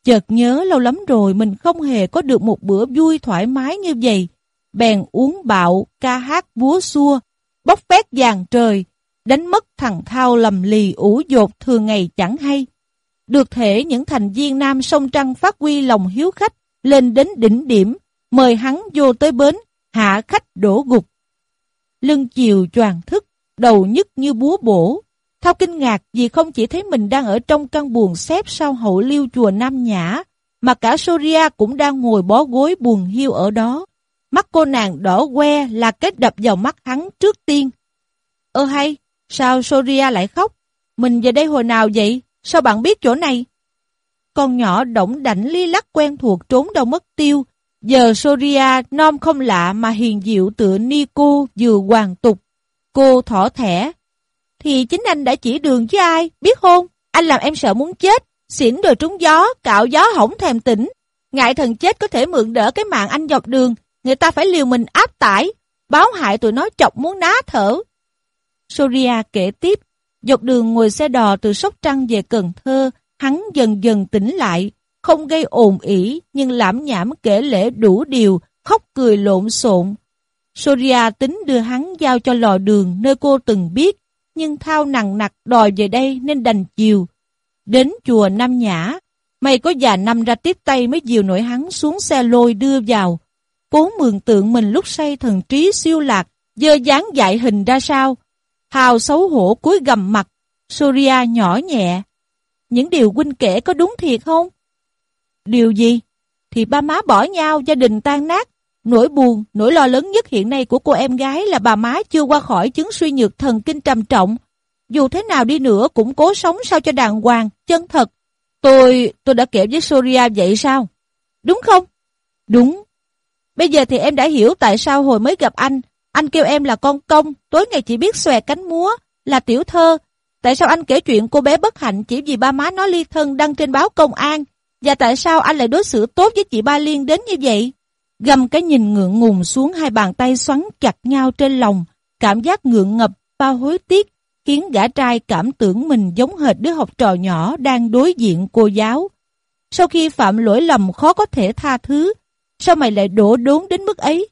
Chợt nhớ lâu lắm rồi mình không hề có được một bữa vui thoải mái như vậy. Bèn uống bạo, ca hát búa xua, bóc phét vàng trời, đánh mất thằng thao lầm lì ủ dột thường ngày chẳng hay. Được thể những thành viên nam sông trăng phát huy lòng hiếu khách lên đến đỉnh điểm, mời hắn vô tới bến, hạ khách đổ gục. Lưng chiều choàng thức, đầu nhức như búa bổ. Thao kinh ngạc vì không chỉ thấy mình đang ở trong căn buồn xếp sau hậu liêu chùa Nam Nhã, mà cả Soria cũng đang ngồi bó gối buồn hiu ở đó. Mắt cô nàng đỏ que là kết đập vào mắt hắn trước tiên. Ơ hay, sao Soria lại khóc? Mình về đây hồi nào vậy? Sao bạn biết chỗ này? Con nhỏ động đảnh ly lắc quen thuộc trốn đâu mất tiêu. Giờ Soria non không lạ mà hiền diệu tựa Nico vừa hoàng tục. Cô thỏ thẻ. Thì chính anh đã chỉ đường chứ ai, biết không? Anh làm em sợ muốn chết, xỉn rồi trúng gió, cạo gió hỏng thèm tỉnh. Ngại thần chết có thể mượn đỡ cái mạng anh dọc đường, người ta phải liều mình áp tải, báo hại tụi nó chọc muốn ná thở. Soria kể tiếp, dọc đường ngồi xe đò từ Sóc Trăng về Cần Thơ, hắn dần dần tỉnh lại, không gây ồn ỉ nhưng lãm nhảm kể lễ đủ điều, khóc cười lộn xộn. Soria tính đưa hắn giao cho lò đường nơi cô từng biết, nhưng thao nặng nặc đòi về đây nên đành chiều. Đến chùa Nam Nhã, mày có già năm ra tiếp tay mới dìu nổi hắn xuống xe lôi đưa vào. Cố mường tượng mình lúc say thần trí siêu lạc, dơ dáng dại hình ra sao. Hào xấu hổ cúi gầm mặt, Soria nhỏ nhẹ. Những điều huynh kể có đúng thiệt không? Điều gì? Thì ba má bỏ nhau, gia đình tan nát. Nỗi buồn, nỗi lo lớn nhất hiện nay của cô em gái là bà má chưa qua khỏi chứng suy nhược thần kinh trầm trọng. Dù thế nào đi nữa cũng cố sống sao cho đàng hoàng, chân thật. Tôi, tôi đã kể với Soria vậy sao? Đúng không? Đúng. Bây giờ thì em đã hiểu tại sao hồi mới gặp anh, anh kêu em là con công, tối ngày chỉ biết xòe cánh múa, là tiểu thơ. Tại sao anh kể chuyện cô bé bất hạnh chỉ vì ba má nó ly thân đăng trên báo công an? Và tại sao anh lại đối xử tốt với chị Ba Liên đến như vậy? Gầm cái nhìn ngượng ngùng xuống hai bàn tay xoắn chặt nhau trên lòng, cảm giác ngượng ngập, bao hối tiếc, khiến gã trai cảm tưởng mình giống hệt đứa học trò nhỏ đang đối diện cô giáo. Sau khi phạm lỗi lầm khó có thể tha thứ, sao mày lại đổ đốn đến mức ấy?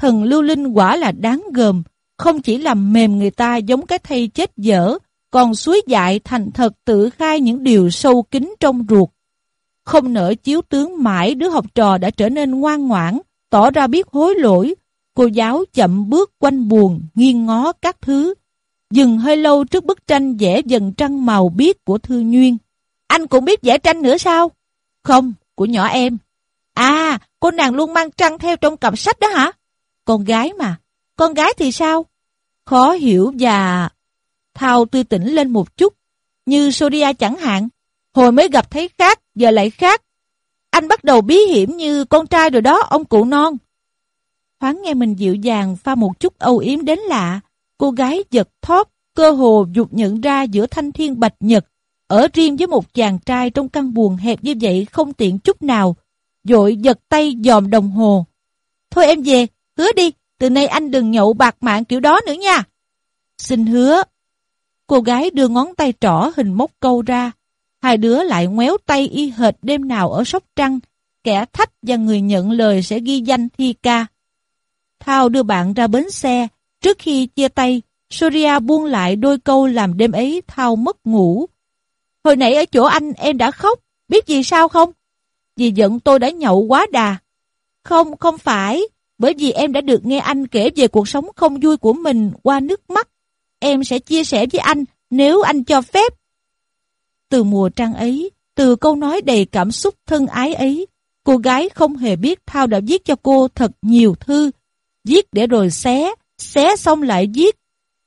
Thần lưu linh quả là đáng gờm, không chỉ làm mềm người ta giống cái thây chết dở, còn suối dại thành thật tự khai những điều sâu kín trong ruột. Không nỡ chiếu tướng mãi đứa học trò đã trở nên ngoan ngoãn, tỏ ra biết hối lỗi. Cô giáo chậm bước quanh buồn, nghiêng ngó các thứ. Dừng hơi lâu trước bức tranh vẽ dần trăng màu biếc của Thư Nguyên. Anh cũng biết vẽ tranh nữa sao? Không, của nhỏ em. À, cô nàng luôn mang trăng theo trong cặp sách đó hả? Con gái mà. Con gái thì sao? Khó hiểu và... Thao tư tỉnh lên một chút. Như Soria chẳng hạn. Hồi mới gặp thấy khác, giờ lại khác. Anh bắt đầu bí hiểm như con trai rồi đó, ông cụ non. Thoáng nghe mình dịu dàng pha một chút âu yếm đến lạ. Cô gái giật thót, cơ hồ dục nhận ra giữa thanh thiên bạch nhật. Ở riêng với một chàng trai trong căn buồn hẹp như vậy không tiện chút nào. Dội giật tay dòm đồng hồ. Thôi em về, hứa đi, từ nay anh đừng nhậu bạc mạng kiểu đó nữa nha. Xin hứa. Cô gái đưa ngón tay trỏ hình móc câu ra. Hai đứa lại ngoéo tay y hệt đêm nào ở Sóc Trăng. Kẻ thách và người nhận lời sẽ ghi danh thi ca. Thao đưa bạn ra bến xe. Trước khi chia tay, Surya buông lại đôi câu làm đêm ấy Thao mất ngủ. Hồi nãy ở chỗ anh em đã khóc, biết gì sao không? Vì giận tôi đã nhậu quá đà. Không, không phải, bởi vì em đã được nghe anh kể về cuộc sống không vui của mình qua nước mắt. Em sẽ chia sẻ với anh nếu anh cho phép. Từ mùa trăng ấy, từ câu nói đầy cảm xúc thân ái ấy, cô gái không hề biết Thao đã viết cho cô thật nhiều thư. Viết để rồi xé, xé xong lại viết,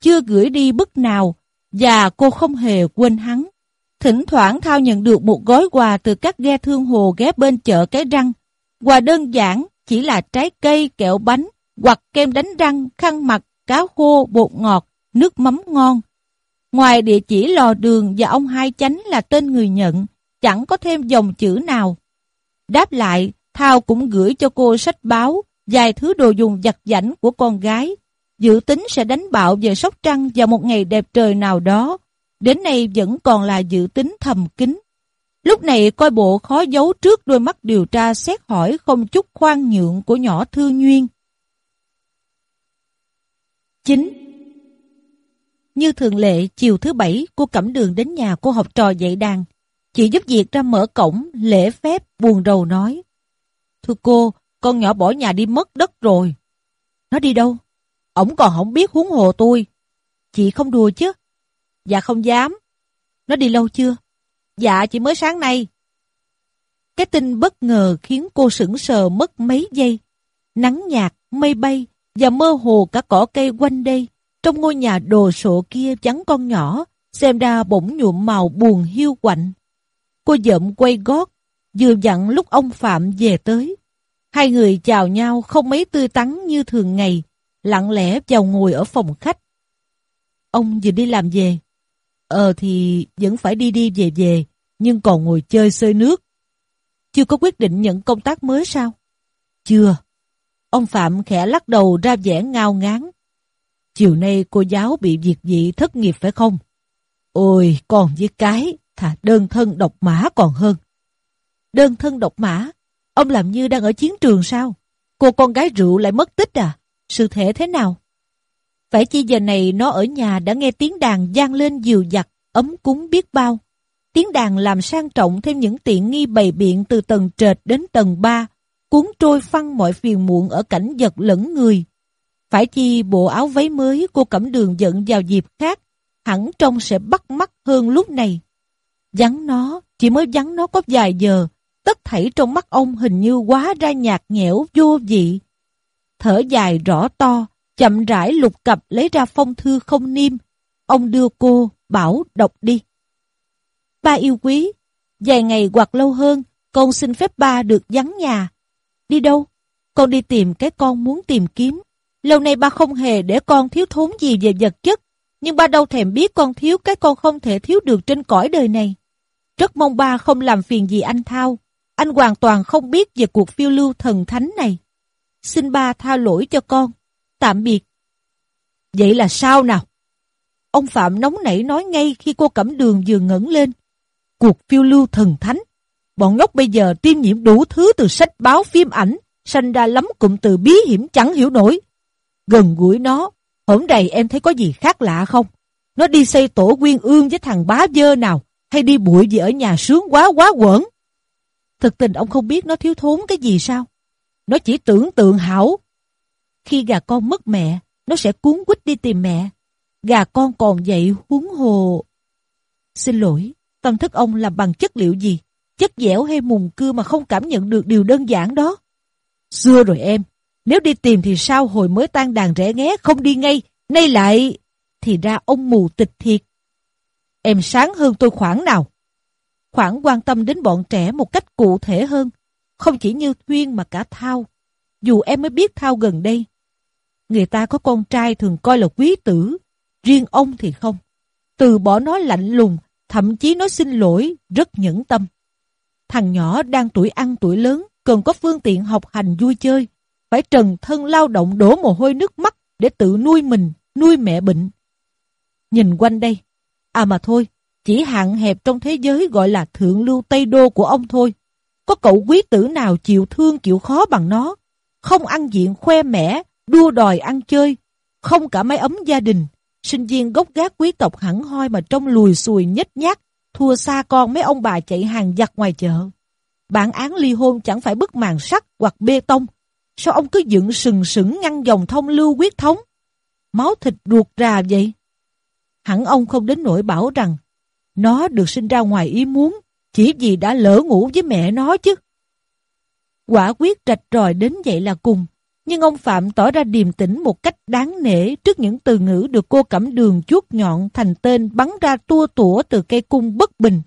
chưa gửi đi bức nào, và cô không hề quên hắn. Thỉnh thoảng Thao nhận được một gói quà từ các ghe thương hồ ghé bên chợ cái răng. Quà đơn giản, chỉ là trái cây, kẹo bánh, hoặc kem đánh răng, khăn mặt, cá khô, bột ngọt, nước mắm ngon. Ngoài địa chỉ lò đường và ông hai chánh là tên người nhận, chẳng có thêm dòng chữ nào. Đáp lại, Thao cũng gửi cho cô sách báo, vài thứ đồ dùng giặt giảnh của con gái. Dự tính sẽ đánh bạo về Sóc Trăng vào một ngày đẹp trời nào đó. Đến nay vẫn còn là dự tính thầm kín. Lúc này coi bộ khó giấu trước đôi mắt điều tra xét hỏi không chút khoan nhượng của nhỏ Thư Nguyên. 9. Như thường lệ, chiều thứ bảy, cô cẩm đường đến nhà cô học trò dạy đàn. Chị giúp việc ra mở cổng, lễ phép, buồn rầu nói. Thưa cô, con nhỏ bỏ nhà đi mất đất rồi. Nó đi đâu? Ổng còn không biết huống hồ tôi. Chị không đùa chứ? Dạ không dám. Nó đi lâu chưa? Dạ chỉ mới sáng nay. Cái tin bất ngờ khiến cô sững sờ mất mấy giây. Nắng nhạt, mây bay và mơ hồ cả cỏ cây quanh đây. Trong ngôi nhà đồ sộ kia trắng con nhỏ, xem ra bỗng nhuộm màu buồn hiu quạnh. Cô dậm quay gót, vừa dặn lúc ông Phạm về tới. Hai người chào nhau không mấy tươi tắn như thường ngày, lặng lẽ vào ngồi ở phòng khách. Ông vừa đi làm về. Ờ thì vẫn phải đi đi về về, nhưng còn ngồi chơi xơi nước. Chưa có quyết định nhận công tác mới sao? Chưa. Ông Phạm khẽ lắc đầu ra vẻ ngao ngán. Chiều nay cô giáo bị việc dị thất nghiệp phải không? Ôi, còn với cái, thà đơn thân độc mã còn hơn. Đơn thân độc mã? Ông làm như đang ở chiến trường sao? Cô con gái rượu lại mất tích à? Sự thể thế nào? Phải chi giờ này nó ở nhà đã nghe tiếng đàn gian lên dìu dặt, ấm cúng biết bao. Tiếng đàn làm sang trọng thêm những tiện nghi bày biện từ tầng trệt đến tầng ba cuốn trôi phăng mọi phiền muộn ở cảnh vật lẫn người. Phải chi bộ áo váy mới cô cẩm đường giận vào dịp khác, hẳn trông sẽ bắt mắt hơn lúc này. Vắng nó, chỉ mới vắng nó có vài giờ, tất thảy trong mắt ông hình như quá ra nhạt nhẽo vô vị. Thở dài rõ to, chậm rãi lục cập lấy ra phong thư không niêm. Ông đưa cô, bảo đọc đi. Ba yêu quý, vài ngày hoặc lâu hơn, con xin phép ba được vắng nhà. Đi đâu? Con đi tìm cái con muốn tìm kiếm. Lâu nay ba không hề để con thiếu thốn gì về vật chất, nhưng ba đâu thèm biết con thiếu cái con không thể thiếu được trên cõi đời này. Rất mong ba không làm phiền gì anh Thao. Anh hoàn toàn không biết về cuộc phiêu lưu thần thánh này. Xin ba tha lỗi cho con. Tạm biệt. Vậy là sao nào? Ông Phạm nóng nảy nói ngay khi cô cẩm đường vừa ngẩng lên. Cuộc phiêu lưu thần thánh. Bọn ngốc bây giờ tiêm nhiễm đủ thứ từ sách báo phim ảnh, sanh ra lắm cụm từ bí hiểm chẳng hiểu nổi. Gần gũi nó, hổm đầy em thấy có gì khác lạ không? Nó đi xây tổ quyên ương với thằng bá dơ nào, hay đi bụi gì ở nhà sướng quá quá quẩn. Thực tình ông không biết nó thiếu thốn cái gì sao? Nó chỉ tưởng tượng hảo. Khi gà con mất mẹ, nó sẽ cuốn quýt đi tìm mẹ. Gà con còn dậy huống hồ. Xin lỗi, tâm thức ông làm bằng chất liệu gì? Chất dẻo hay mùng cưa mà không cảm nhận được điều đơn giản đó? Xưa rồi em, nếu đi tìm thì sao hồi mới tan đàn rẽ nghé không đi ngay, nay lại... Thì ra ông mù tịch thiệt. Em sáng hơn tôi khoảng nào? Khoảng quan tâm đến bọn trẻ một cách cụ thể hơn. Không chỉ như Thuyên mà cả Thao. Dù em mới biết Thao gần đây. Người ta có con trai thường coi là quý tử. Riêng ông thì không. Từ bỏ nó lạnh lùng, thậm chí nó xin lỗi, rất nhẫn tâm. Thằng nhỏ đang tuổi ăn tuổi lớn, cần có phương tiện học hành vui chơi. Phải trần thân lao động đổ mồ hôi nước mắt để tự nuôi mình, nuôi mẹ bệnh. Nhìn quanh đây. À mà thôi, chỉ hạn hẹp trong thế giới gọi là thượng lưu Tây Đô của ông thôi. Có cậu quý tử nào chịu thương chịu khó bằng nó. Không ăn diện khoe mẽ, đua đòi ăn chơi. Không cả máy ấm gia đình. Sinh viên gốc gác quý tộc hẳn hoi mà trông lùi xùi nhếch nhác, thua xa con mấy ông bà chạy hàng giặt ngoài chợ. Bản án ly hôn chẳng phải bức màn sắt hoặc bê tông. Sao ông cứ dựng sừng sững ngăn dòng thông lưu quyết thống? Máu thịt ruột rà vậy? Hẳn ông không đến nỗi bảo rằng nó được sinh ra ngoài ý muốn chỉ vì đã lỡ ngủ với mẹ nó chứ. Quả quyết rạch ròi đến vậy là cùng. Nhưng ông Phạm tỏ ra điềm tĩnh một cách đáng nể trước những từ ngữ được cô cẩm đường chuốt nhọn thành tên bắn ra tua tủa từ cây cung bất bình.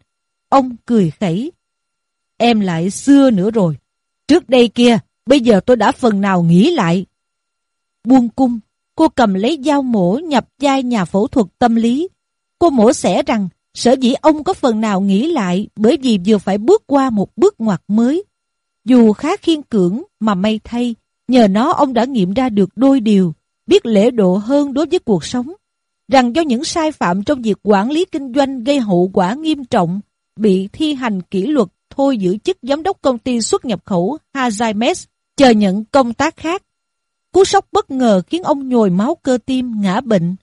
Ông cười khẩy. Em lại xưa nữa rồi. Trước đây kia, bây giờ tôi đã phần nào nghĩ lại. Buông cung, cô cầm lấy dao mổ nhập vai nhà phẫu thuật tâm lý. Cô mổ xẻ rằng sở dĩ ông có phần nào nghĩ lại bởi vì vừa phải bước qua một bước ngoặt mới. Dù khá khiên cưỡng mà may thay, nhờ nó ông đã nghiệm ra được đôi điều, biết lễ độ hơn đối với cuộc sống. Rằng do những sai phạm trong việc quản lý kinh doanh gây hậu quả nghiêm trọng, bị thi hành kỷ luật thôi giữ chức giám đốc công ty xuất nhập khẩu Hazimes, chờ nhận công tác khác. Cú sốc bất ngờ khiến ông nhồi máu cơ tim ngã bệnh.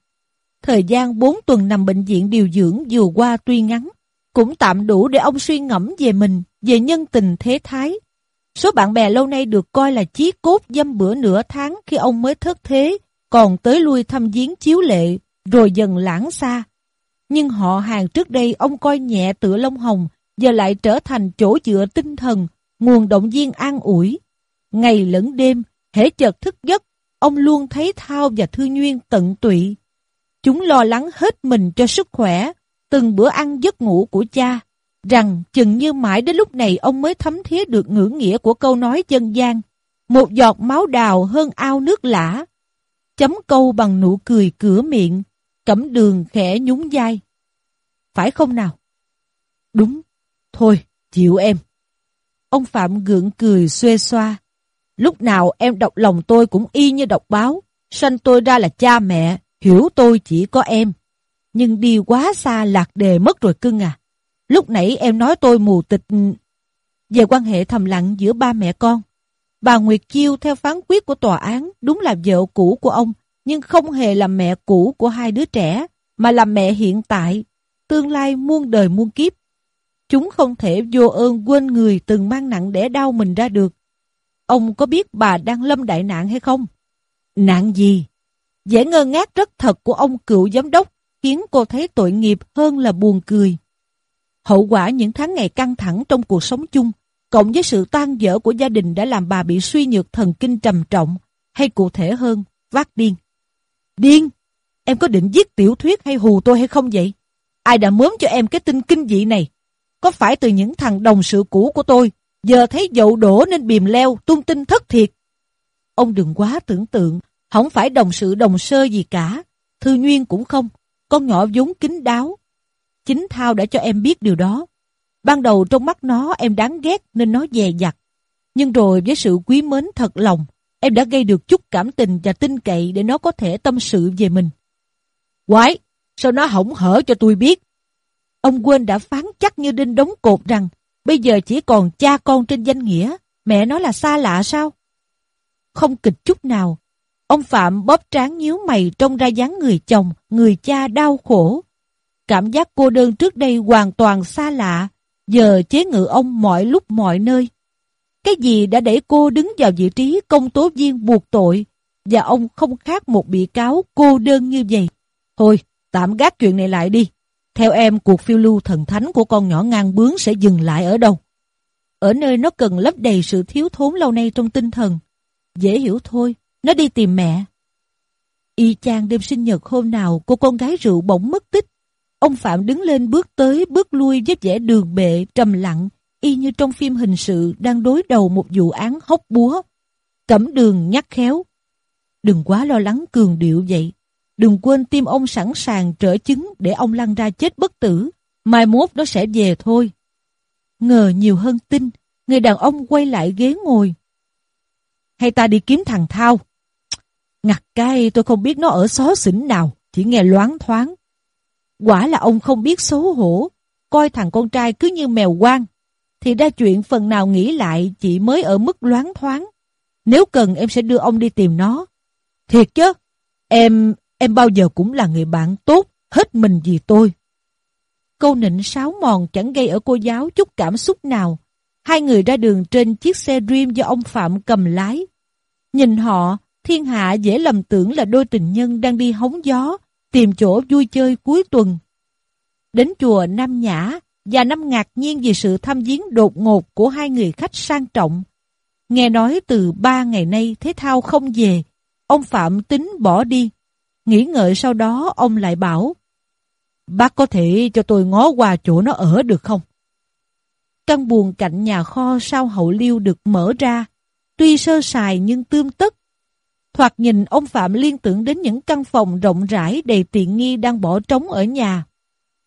Thời gian 4 tuần nằm bệnh viện điều dưỡng vừa qua tuy ngắn, cũng tạm đủ để ông suy ngẫm về mình, về nhân tình thế thái. Số bạn bè lâu nay được coi là chí cốt dâm bữa nửa tháng khi ông mới thất thế, còn tới lui thăm viếng chiếu lệ, rồi dần lãng xa. Nhưng họ hàng trước đây ông coi nhẹ tựa lông hồng, giờ lại trở thành chỗ dựa tinh thần, nguồn động viên an ủi. Ngày lẫn đêm, hễ chợt thức giấc, ông luôn thấy Thao và Thư Nguyên tận tụy. Chúng lo lắng hết mình cho sức khỏe, từng bữa ăn giấc ngủ của cha, rằng chừng như mãi đến lúc này ông mới thấm thía được ngữ nghĩa của câu nói dân gian. Một giọt máu đào hơn ao nước lã. Chấm câu bằng nụ cười cửa miệng, cẩm đường khẽ nhún vai. Phải không nào? Đúng, thôi, chịu em. Ông Phạm gượng cười xuê xoa. Lúc nào em đọc lòng tôi cũng y như đọc báo, sanh tôi ra là cha mẹ, hiểu tôi chỉ có em. Nhưng đi quá xa lạc đề mất rồi cưng à. Lúc nãy em nói tôi mù tịch về quan hệ thầm lặng giữa ba mẹ con. Bà Nguyệt Chiêu theo phán quyết của tòa án đúng là vợ cũ của ông, nhưng không hề là mẹ cũ của hai đứa trẻ, mà là mẹ hiện tại, tương lai muôn đời muôn kiếp. Chúng không thể vô ơn quên người từng mang nặng đẻ đau mình ra được. Ông có biết bà đang lâm đại nạn hay không? Nạn gì? Dễ ngơ ngác rất thật của ông cựu giám đốc khiến cô thấy tội nghiệp hơn là buồn cười. Hậu quả những tháng ngày căng thẳng trong cuộc sống chung, cộng với sự tan vỡ của gia đình đã làm bà bị suy nhược thần kinh trầm trọng, hay cụ thể hơn, vác điên. Điên? Em có định giết tiểu thuyết hay hù tôi hay không vậy? Ai đã mớm cho em cái tin kinh dị này? Có phải từ những thằng đồng sự cũ của tôi, giờ thấy dậu đổ nên bìm leo, tung tin thất thiệt? Ông đừng quá tưởng tượng, không phải đồng sự đồng sơ gì cả. Thư Nguyên cũng không, con nhỏ vốn kính đáo, Chính Thao đã cho em biết điều đó. Ban đầu trong mắt nó em đáng ghét nên nó dè dặt. Nhưng rồi với sự quý mến thật lòng, em đã gây được chút cảm tình và tin cậy để nó có thể tâm sự về mình. Quái, sao nó hỏng hở cho tôi biết? Ông quên đã phán chắc như đinh đóng cột rằng bây giờ chỉ còn cha con trên danh nghĩa, mẹ nó là xa lạ sao? Không kịch chút nào, ông Phạm bóp trán nhíu mày trông ra dáng người chồng, người cha đau khổ. Cảm giác cô đơn trước đây hoàn toàn xa lạ, giờ chế ngự ông mọi lúc mọi nơi. Cái gì đã để cô đứng vào vị trí công tố viên buộc tội, và ông không khác một bị cáo cô đơn như vậy. Thôi, tạm gác chuyện này lại đi. Theo em, cuộc phiêu lưu thần thánh của con nhỏ ngang bướng sẽ dừng lại ở đâu? Ở nơi nó cần lấp đầy sự thiếu thốn lâu nay trong tinh thần. Dễ hiểu thôi, nó đi tìm mẹ. Y chang đêm sinh nhật hôm nào cô con gái rượu bỗng mất tích. Ông Phạm đứng lên bước tới bước lui với vẻ đường bệ trầm lặng, y như trong phim hình sự đang đối đầu một vụ án hóc búa. Cẩm đường nhắc khéo. Đừng quá lo lắng cường điệu vậy. Đừng quên tim ông sẵn sàng trở chứng để ông lăn ra chết bất tử. Mai mốt nó sẽ về thôi. Ngờ nhiều hơn tin, người đàn ông quay lại ghế ngồi. Hay ta đi kiếm thằng Thao? Ngặt cái tôi không biết nó ở xó xỉnh nào, chỉ nghe loáng thoáng. Quả là ông không biết xấu hổ, coi thằng con trai cứ như mèo quang. Thì ra chuyện phần nào nghĩ lại chỉ mới ở mức loáng thoáng. Nếu cần em sẽ đưa ông đi tìm nó. Thiệt chứ, em, em bao giờ cũng là người bạn tốt, hết mình vì tôi. Câu nịnh sáo mòn chẳng gây ở cô giáo chút cảm xúc nào. Hai người ra đường trên chiếc xe Dream do ông Phạm cầm lái. Nhìn họ, thiên hạ dễ lầm tưởng là đôi tình nhân đang đi hóng gió, tìm chỗ vui chơi cuối tuần. Đến chùa Nam Nhã, và Năm ngạc nhiên vì sự thăm viếng đột ngột của hai người khách sang trọng. Nghe nói từ ba ngày nay Thế Thao không về, ông Phạm tính bỏ đi. Nghĩ ngợi sau đó ông lại bảo, Bác có thể cho tôi ngó qua chỗ nó ở được không? Căn buồng cạnh nhà kho sau hậu liêu được mở ra, tuy sơ sài nhưng tươm tất, Thoạt nhìn ông Phạm liên tưởng đến những căn phòng rộng rãi đầy tiện nghi đang bỏ trống ở nhà.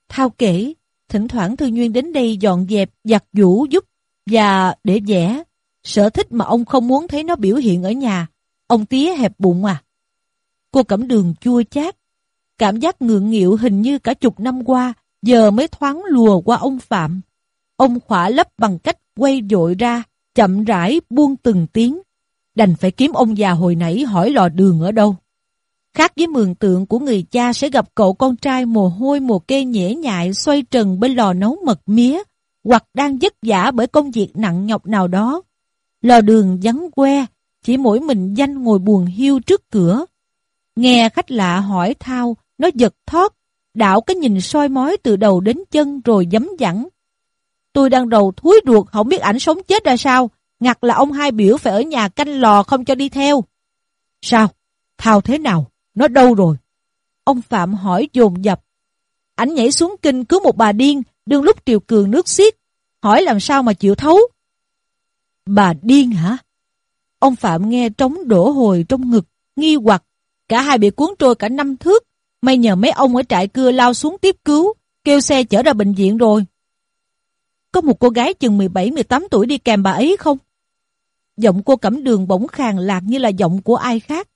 Thao kể, thỉnh thoảng Thư Nguyên đến đây dọn dẹp, giặt giũ giúp và để vẽ. Sở thích mà ông không muốn thấy nó biểu hiện ở nhà. Ông tía hẹp bụng à. Cô cẩm đường chua chát. Cảm giác ngượng nghịu hình như cả chục năm qua, giờ mới thoáng lùa qua ông Phạm. Ông khỏa lấp bằng cách quay dội ra, chậm rãi buông từng tiếng. Đành phải kiếm ông già hồi nãy hỏi lò đường ở đâu. Khác với mường tượng của người cha sẽ gặp cậu con trai mồ hôi mồ kê nhễ nhại xoay trần bên lò nấu mật mía, hoặc đang vất vả bởi công việc nặng nhọc nào đó. Lò đường vắng que, chỉ mỗi mình danh ngồi buồn hiu trước cửa. Nghe khách lạ hỏi thao, nó giật thót, đảo cái nhìn soi mói từ đầu đến chân rồi dấm dẳng. Tôi đang đầu thúi ruột, không biết ảnh sống chết ra sao, ngặt là ông hai biểu phải ở nhà canh lò không cho đi theo. Sao? Thao thế nào? Nó đâu rồi? Ông Phạm hỏi dồn dập. Ảnh nhảy xuống kinh cứu một bà điên, đương lúc triều cường nước xiết. Hỏi làm sao mà chịu thấu? Bà điên hả? Ông Phạm nghe trống đổ hồi trong ngực, nghi hoặc. Cả hai bị cuốn trôi cả năm thước. May nhờ mấy ông ở trại cưa lao xuống tiếp cứu, kêu xe chở ra bệnh viện rồi. Có một cô gái chừng 17-18 tuổi đi kèm bà ấy không? Giọng cô cẩm đường bỗng khàn lạc như là giọng của ai khác.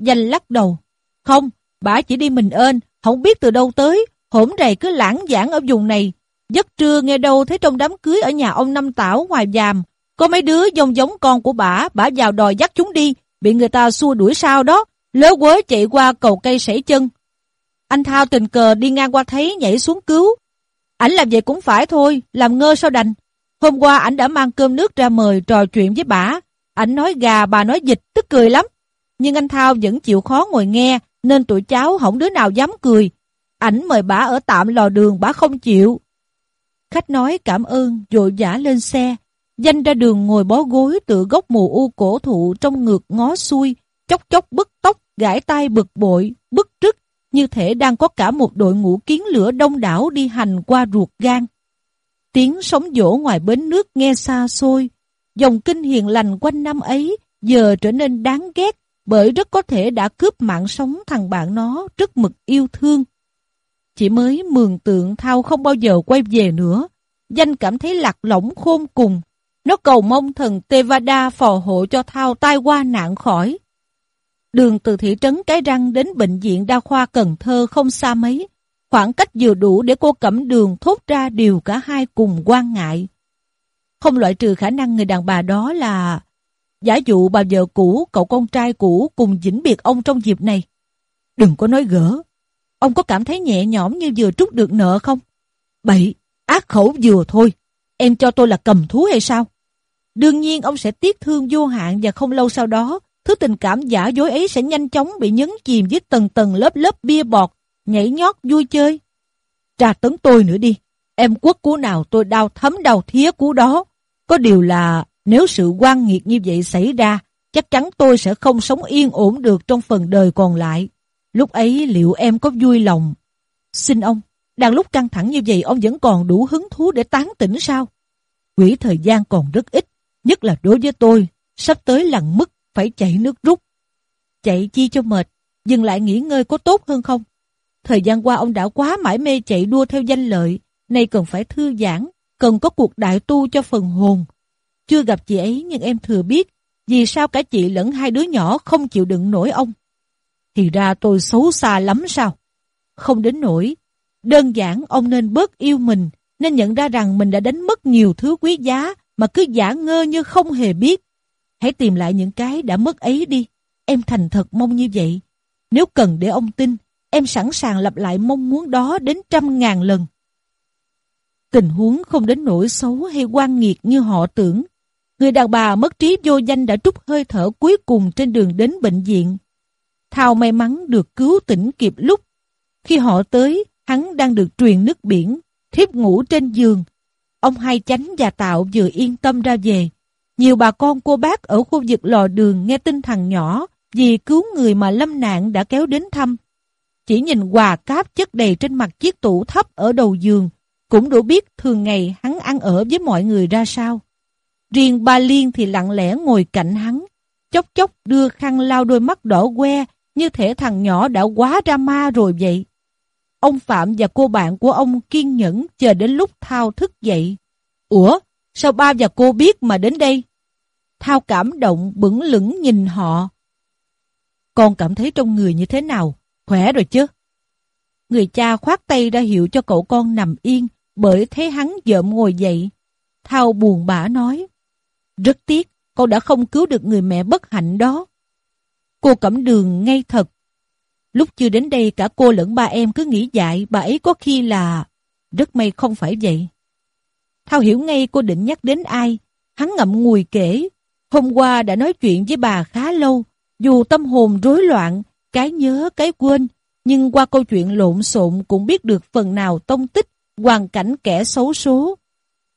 Danh lắc đầu. Không, bà chỉ đi mình ơn, không biết từ đâu tới, hổm rầy cứ lãng giảng ở vùng này. Giấc trưa nghe đâu thấy trong đám cưới ở nhà ông Năm Tảo ngoài giàm, có mấy đứa giống giống con của bà, bà vào đòi dắt chúng đi, bị người ta xua đuổi sao đó, lớ quớ chạy qua cầu cây sảy chân. Anh Thao tình cờ đi ngang qua thấy nhảy xuống cứu. Ảnh làm vậy cũng phải thôi, làm ngơ sao đành. Hôm qua ảnh đã mang cơm nước ra mời trò chuyện với bà. Ảnh nói gà, bà nói dịch, tức cười lắm. Nhưng anh Thao vẫn chịu khó ngồi nghe, nên tụi cháu không đứa nào dám cười. Ảnh mời bà ở tạm lò đường, bà không chịu. Khách nói cảm ơn, dội vã lên xe. Danh ra đường ngồi bó gối tự gốc mù u cổ thụ trong ngược ngó xuôi, chốc chốc bứt tóc, gãi tay bực bội, bức trức, như thể đang có cả một đội ngũ kiến lửa đông đảo đi hành qua ruột gan. Tiếng sóng dỗ ngoài bến nước nghe xa xôi, dòng kinh hiền lành quanh năm ấy giờ trở nên đáng ghét bởi rất có thể đã cướp mạng sống thằng bạn nó rất mực yêu thương. Chỉ mới mường tượng Thao không bao giờ quay về nữa, danh cảm thấy lạc lõng khôn cùng. Nó cầu mong thần Tevada phò hộ cho Thao tai qua nạn khỏi. Đường từ thị trấn Cái Răng đến bệnh viện đa khoa Cần Thơ không xa mấy, khoảng cách vừa đủ để cô cẩm đường thốt ra điều cả hai cùng quan ngại. Không loại trừ khả năng người đàn bà đó là Giả dụ bà vợ cũ, cậu con trai cũ cùng dĩnh biệt ông trong dịp này. Đừng có nói gỡ. Ông có cảm thấy nhẹ nhõm như vừa trút được nợ không? Bậy, ác khẩu vừa thôi. Em cho tôi là cầm thú hay sao? Đương nhiên ông sẽ tiếc thương vô hạn và không lâu sau đó, thứ tình cảm giả dối ấy sẽ nhanh chóng bị nhấn chìm với tầng tầng lớp lớp bia bọt, nhảy nhót vui chơi. Trà tấn tôi nữa đi. Em quốc cú nào tôi đau thấm đầu thía cú đó. Có điều là nếu sự quan nghiệt như vậy xảy ra, chắc chắn tôi sẽ không sống yên ổn được trong phần đời còn lại. Lúc ấy liệu em có vui lòng? Xin ông, đang lúc căng thẳng như vậy ông vẫn còn đủ hứng thú để tán tỉnh sao? Quỹ thời gian còn rất ít, nhất là đối với tôi, sắp tới lần mức phải chạy nước rút. Chạy chi cho mệt, dừng lại nghỉ ngơi có tốt hơn không? Thời gian qua ông đã quá mãi mê chạy đua theo danh lợi, nay cần phải thư giãn, cần có cuộc đại tu cho phần hồn, chưa gặp chị ấy nhưng em thừa biết vì sao cả chị lẫn hai đứa nhỏ không chịu đựng nổi ông. Thì ra tôi xấu xa lắm sao? Không đến nổi. Đơn giản ông nên bớt yêu mình, nên nhận ra rằng mình đã đánh mất nhiều thứ quý giá mà cứ giả ngơ như không hề biết. Hãy tìm lại những cái đã mất ấy đi. Em thành thật mong như vậy. Nếu cần để ông tin, em sẵn sàng lặp lại mong muốn đó đến trăm ngàn lần. Tình huống không đến nỗi xấu hay quan nghiệt như họ tưởng. Người đàn bà mất trí vô danh đã trút hơi thở cuối cùng trên đường đến bệnh viện. Thao may mắn được cứu tỉnh kịp lúc. Khi họ tới, hắn đang được truyền nước biển, thiếp ngủ trên giường. Ông hai chánh và tạo vừa yên tâm ra về. Nhiều bà con cô bác ở khu vực lò đường nghe tin thằng nhỏ vì cứu người mà lâm nạn đã kéo đến thăm. Chỉ nhìn quà cáp chất đầy trên mặt chiếc tủ thấp ở đầu giường, cũng đủ biết thường ngày hắn ăn ở với mọi người ra sao. Riêng ba Liên thì lặng lẽ ngồi cạnh hắn, chốc chốc đưa khăn lau đôi mắt đỏ que như thể thằng nhỏ đã quá ra ma rồi vậy. ông Phạm và cô bạn của ông kiên nhẫn chờ đến lúc Thao thức dậy. Ủa, sao ba và cô biết mà đến đây? Thao cảm động bững lững nhìn họ. Con cảm thấy trong người như thế nào? Khỏe rồi chứ? Người cha khoát tay ra hiệu cho cậu con nằm yên bởi thấy hắn dợm ngồi dậy. Thao buồn bã nói. Rất tiếc, con đã không cứu được người mẹ bất hạnh đó. Cô cẩm đường ngay thật. Lúc chưa đến đây cả cô lẫn ba em cứ nghĩ dại bà ấy có khi là... Rất may không phải vậy. Thao hiểu ngay cô định nhắc đến ai. Hắn ngậm ngùi kể. Hôm qua đã nói chuyện với bà khá lâu. Dù tâm hồn rối loạn, cái nhớ cái quên. Nhưng qua câu chuyện lộn xộn cũng biết được phần nào tông tích, hoàn cảnh kẻ xấu số.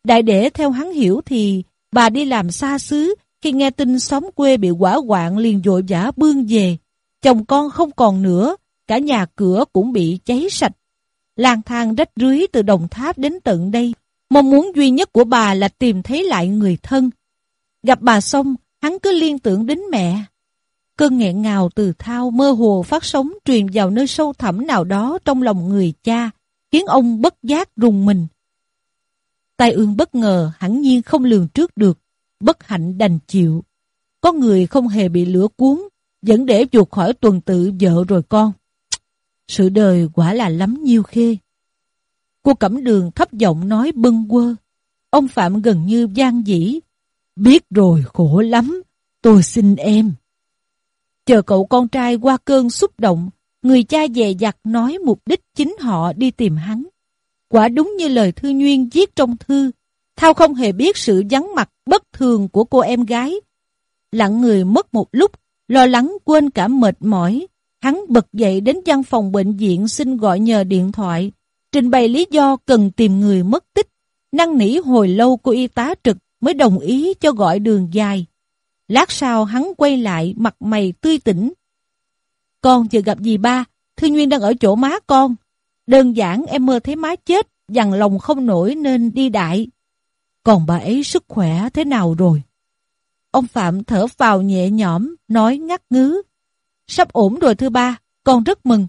Đại để theo hắn hiểu thì bà đi làm xa xứ khi nghe tin xóm quê bị quả hoạn liền vội vã bươn về. Chồng con không còn nữa, cả nhà cửa cũng bị cháy sạch. lang thang rách rưới từ Đồng Tháp đến tận đây. Mong muốn duy nhất của bà là tìm thấy lại người thân. Gặp bà xong, hắn cứ liên tưởng đến mẹ. Cơn nghẹn ngào từ thao mơ hồ phát sóng truyền vào nơi sâu thẳm nào đó trong lòng người cha, khiến ông bất giác rùng mình. Tai ương bất ngờ hẳn nhiên không lường trước được, bất hạnh đành chịu. Có người không hề bị lửa cuốn, vẫn để chuột khỏi tuần tự vợ rồi con. Sự đời quả là lắm nhiêu khê. Cô Cẩm Đường thấp giọng nói bâng quơ. Ông Phạm gần như gian dĩ. Biết rồi khổ lắm, tôi xin em. Chờ cậu con trai qua cơn xúc động, người cha dè dặt nói mục đích chính họ đi tìm hắn. Quả đúng như lời Thư Nguyên viết trong thư, Thao không hề biết sự vắng mặt bất thường của cô em gái. Lặng người mất một lúc, lo lắng quên cả mệt mỏi. Hắn bật dậy đến văn phòng bệnh viện xin gọi nhờ điện thoại, trình bày lý do cần tìm người mất tích. Năng nỉ hồi lâu cô y tá trực mới đồng ý cho gọi đường dài. Lát sau hắn quay lại mặt mày tươi tỉnh. Con chưa gặp gì ba, Thư Nguyên đang ở chỗ má con. Đơn giản em mơ thấy má chết, dằn lòng không nổi nên đi đại. Còn bà ấy sức khỏe thế nào rồi? Ông Phạm thở vào nhẹ nhõm, nói ngắt ngứ. Sắp ổn rồi thưa ba, con rất mừng.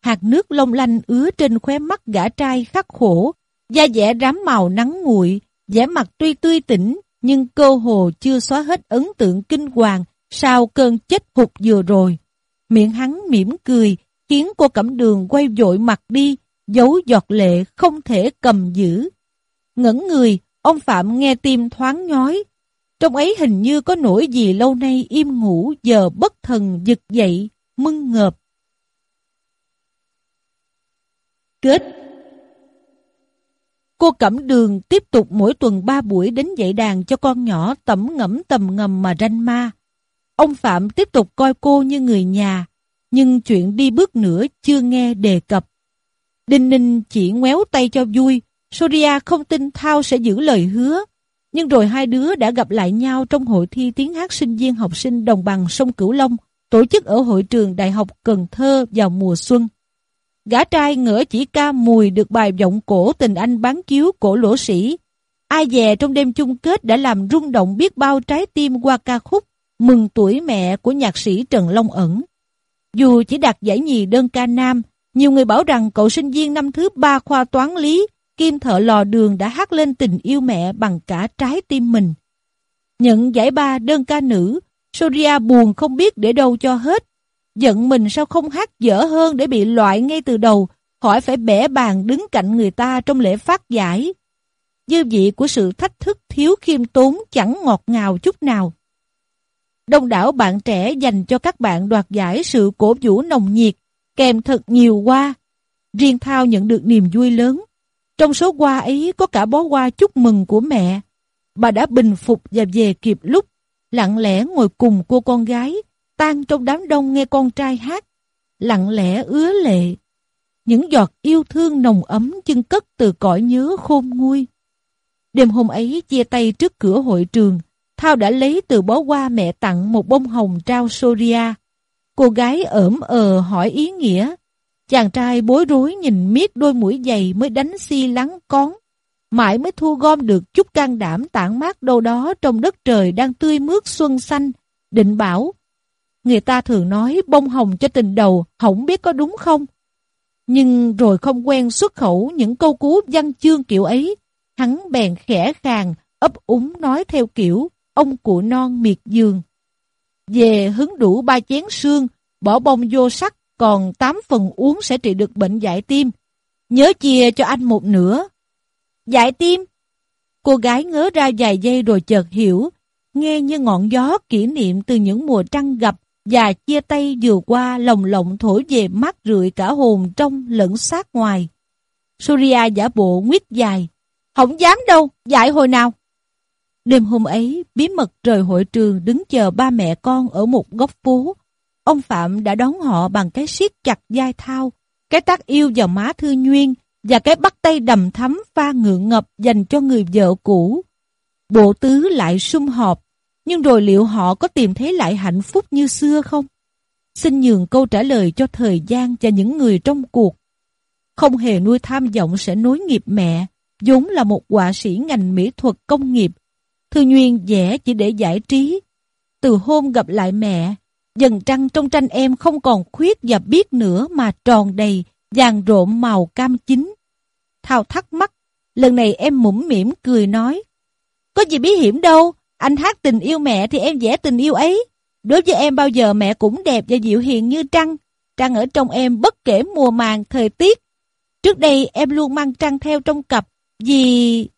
Hạt nước long lanh ứa trên khóe mắt gã trai khắc khổ, da dẻ rám màu nắng nguội, vẻ mặt tuy tươi tỉnh, nhưng cơ hồ chưa xóa hết ấn tượng kinh hoàng sau cơn chết hụt vừa rồi. Miệng hắn mỉm cười, khiến cô cẩm đường quay dội mặt đi, giấu giọt lệ không thể cầm giữ. Ngẩn người, ông Phạm nghe tim thoáng nhói. Trong ấy hình như có nỗi gì lâu nay im ngủ giờ bất thần giật dậy, mưng ngợp. Kết Cô Cẩm Đường tiếp tục mỗi tuần ba buổi đến dạy đàn cho con nhỏ tẩm ngẫm tầm ngầm mà ranh ma. Ông Phạm tiếp tục coi cô như người nhà, nhưng chuyện đi bước nữa chưa nghe đề cập. Đinh Ninh chỉ ngoéo tay cho vui, Soria không tin Thao sẽ giữ lời hứa. Nhưng rồi hai đứa đã gặp lại nhau trong hội thi tiếng hát sinh viên học sinh đồng bằng sông Cửu Long, tổ chức ở hội trường Đại học Cần Thơ vào mùa xuân. Gã trai ngỡ chỉ ca mùi được bài vọng cổ tình anh bán chiếu cổ lỗ sĩ. Ai dè trong đêm chung kết đã làm rung động biết bao trái tim qua ca khúc Mừng tuổi mẹ của nhạc sĩ Trần Long Ẩn. Dù chỉ đạt giải nhì đơn ca nam, nhiều người bảo rằng cậu sinh viên năm thứ ba khoa toán lý, Kim Thợ Lò Đường đã hát lên tình yêu mẹ bằng cả trái tim mình. Nhận giải ba đơn ca nữ, Soria buồn không biết để đâu cho hết. Giận mình sao không hát dở hơn để bị loại ngay từ đầu, khỏi phải bẻ bàn đứng cạnh người ta trong lễ phát giải. Dư vị của sự thách thức thiếu khiêm tốn chẳng ngọt ngào chút nào. Đông đảo bạn trẻ dành cho các bạn đoạt giải sự cổ vũ nồng nhiệt, kèm thật nhiều hoa. Riêng Thao nhận được niềm vui lớn. Trong số hoa ấy có cả bó hoa chúc mừng của mẹ. Bà đã bình phục và về kịp lúc, lặng lẽ ngồi cùng cô con gái, tan trong đám đông nghe con trai hát, lặng lẽ ứa lệ. Những giọt yêu thương nồng ấm chân cất từ cõi nhớ khôn nguôi. Đêm hôm ấy chia tay trước cửa hội trường, Thao đã lấy từ bó hoa mẹ tặng một bông hồng trao Soria. Cô gái ẩm ờ hỏi ý nghĩa. Chàng trai bối rối nhìn miết đôi mũi dày mới đánh si lắng con. Mãi mới thu gom được chút can đảm tản mát đâu đó trong đất trời đang tươi mướt xuân xanh. Định bảo, người ta thường nói bông hồng cho tình đầu, không biết có đúng không? Nhưng rồi không quen xuất khẩu những câu cú văn chương kiểu ấy, hắn bèn khẽ khàng, ấp úng nói theo kiểu ông cụ non miệt giường. Về hứng đủ ba chén xương, bỏ bông vô sắc, còn tám phần uống sẽ trị được bệnh dại tim. Nhớ chia cho anh một nửa. Dại tim? Cô gái ngớ ra vài giây rồi chợt hiểu, nghe như ngọn gió kỷ niệm từ những mùa trăng gặp và chia tay vừa qua lồng lộng thổi về mắt rượi cả hồn trong lẫn sát ngoài. Surya giả bộ nguyết dài. Không dám đâu, dạy hồi nào. Đêm hôm ấy, bí mật rời hội trường đứng chờ ba mẹ con ở một góc phố. Ông Phạm đã đón họ bằng cái siết chặt dai thao, cái tác yêu vào má thư nhuyên và cái bắt tay đầm thắm pha ngượng ngập dành cho người vợ cũ. Bộ tứ lại sum họp, nhưng rồi liệu họ có tìm thấy lại hạnh phúc như xưa không? Xin nhường câu trả lời cho thời gian và những người trong cuộc. Không hề nuôi tham vọng sẽ nối nghiệp mẹ, vốn là một họa sĩ ngành mỹ thuật công nghiệp. Thư Nguyên vẽ chỉ để giải trí. Từ hôm gặp lại mẹ, dần trăng trong tranh em không còn khuyết và biết nữa mà tròn đầy, vàng rộm màu cam chín. Thao thắc mắc, lần này em mũm mỉm cười nói. Có gì bí hiểm đâu, anh hát tình yêu mẹ thì em vẽ tình yêu ấy. Đối với em bao giờ mẹ cũng đẹp và dịu hiền như trăng. Trăng ở trong em bất kể mùa màng, thời tiết. Trước đây em luôn mang trăng theo trong cặp vì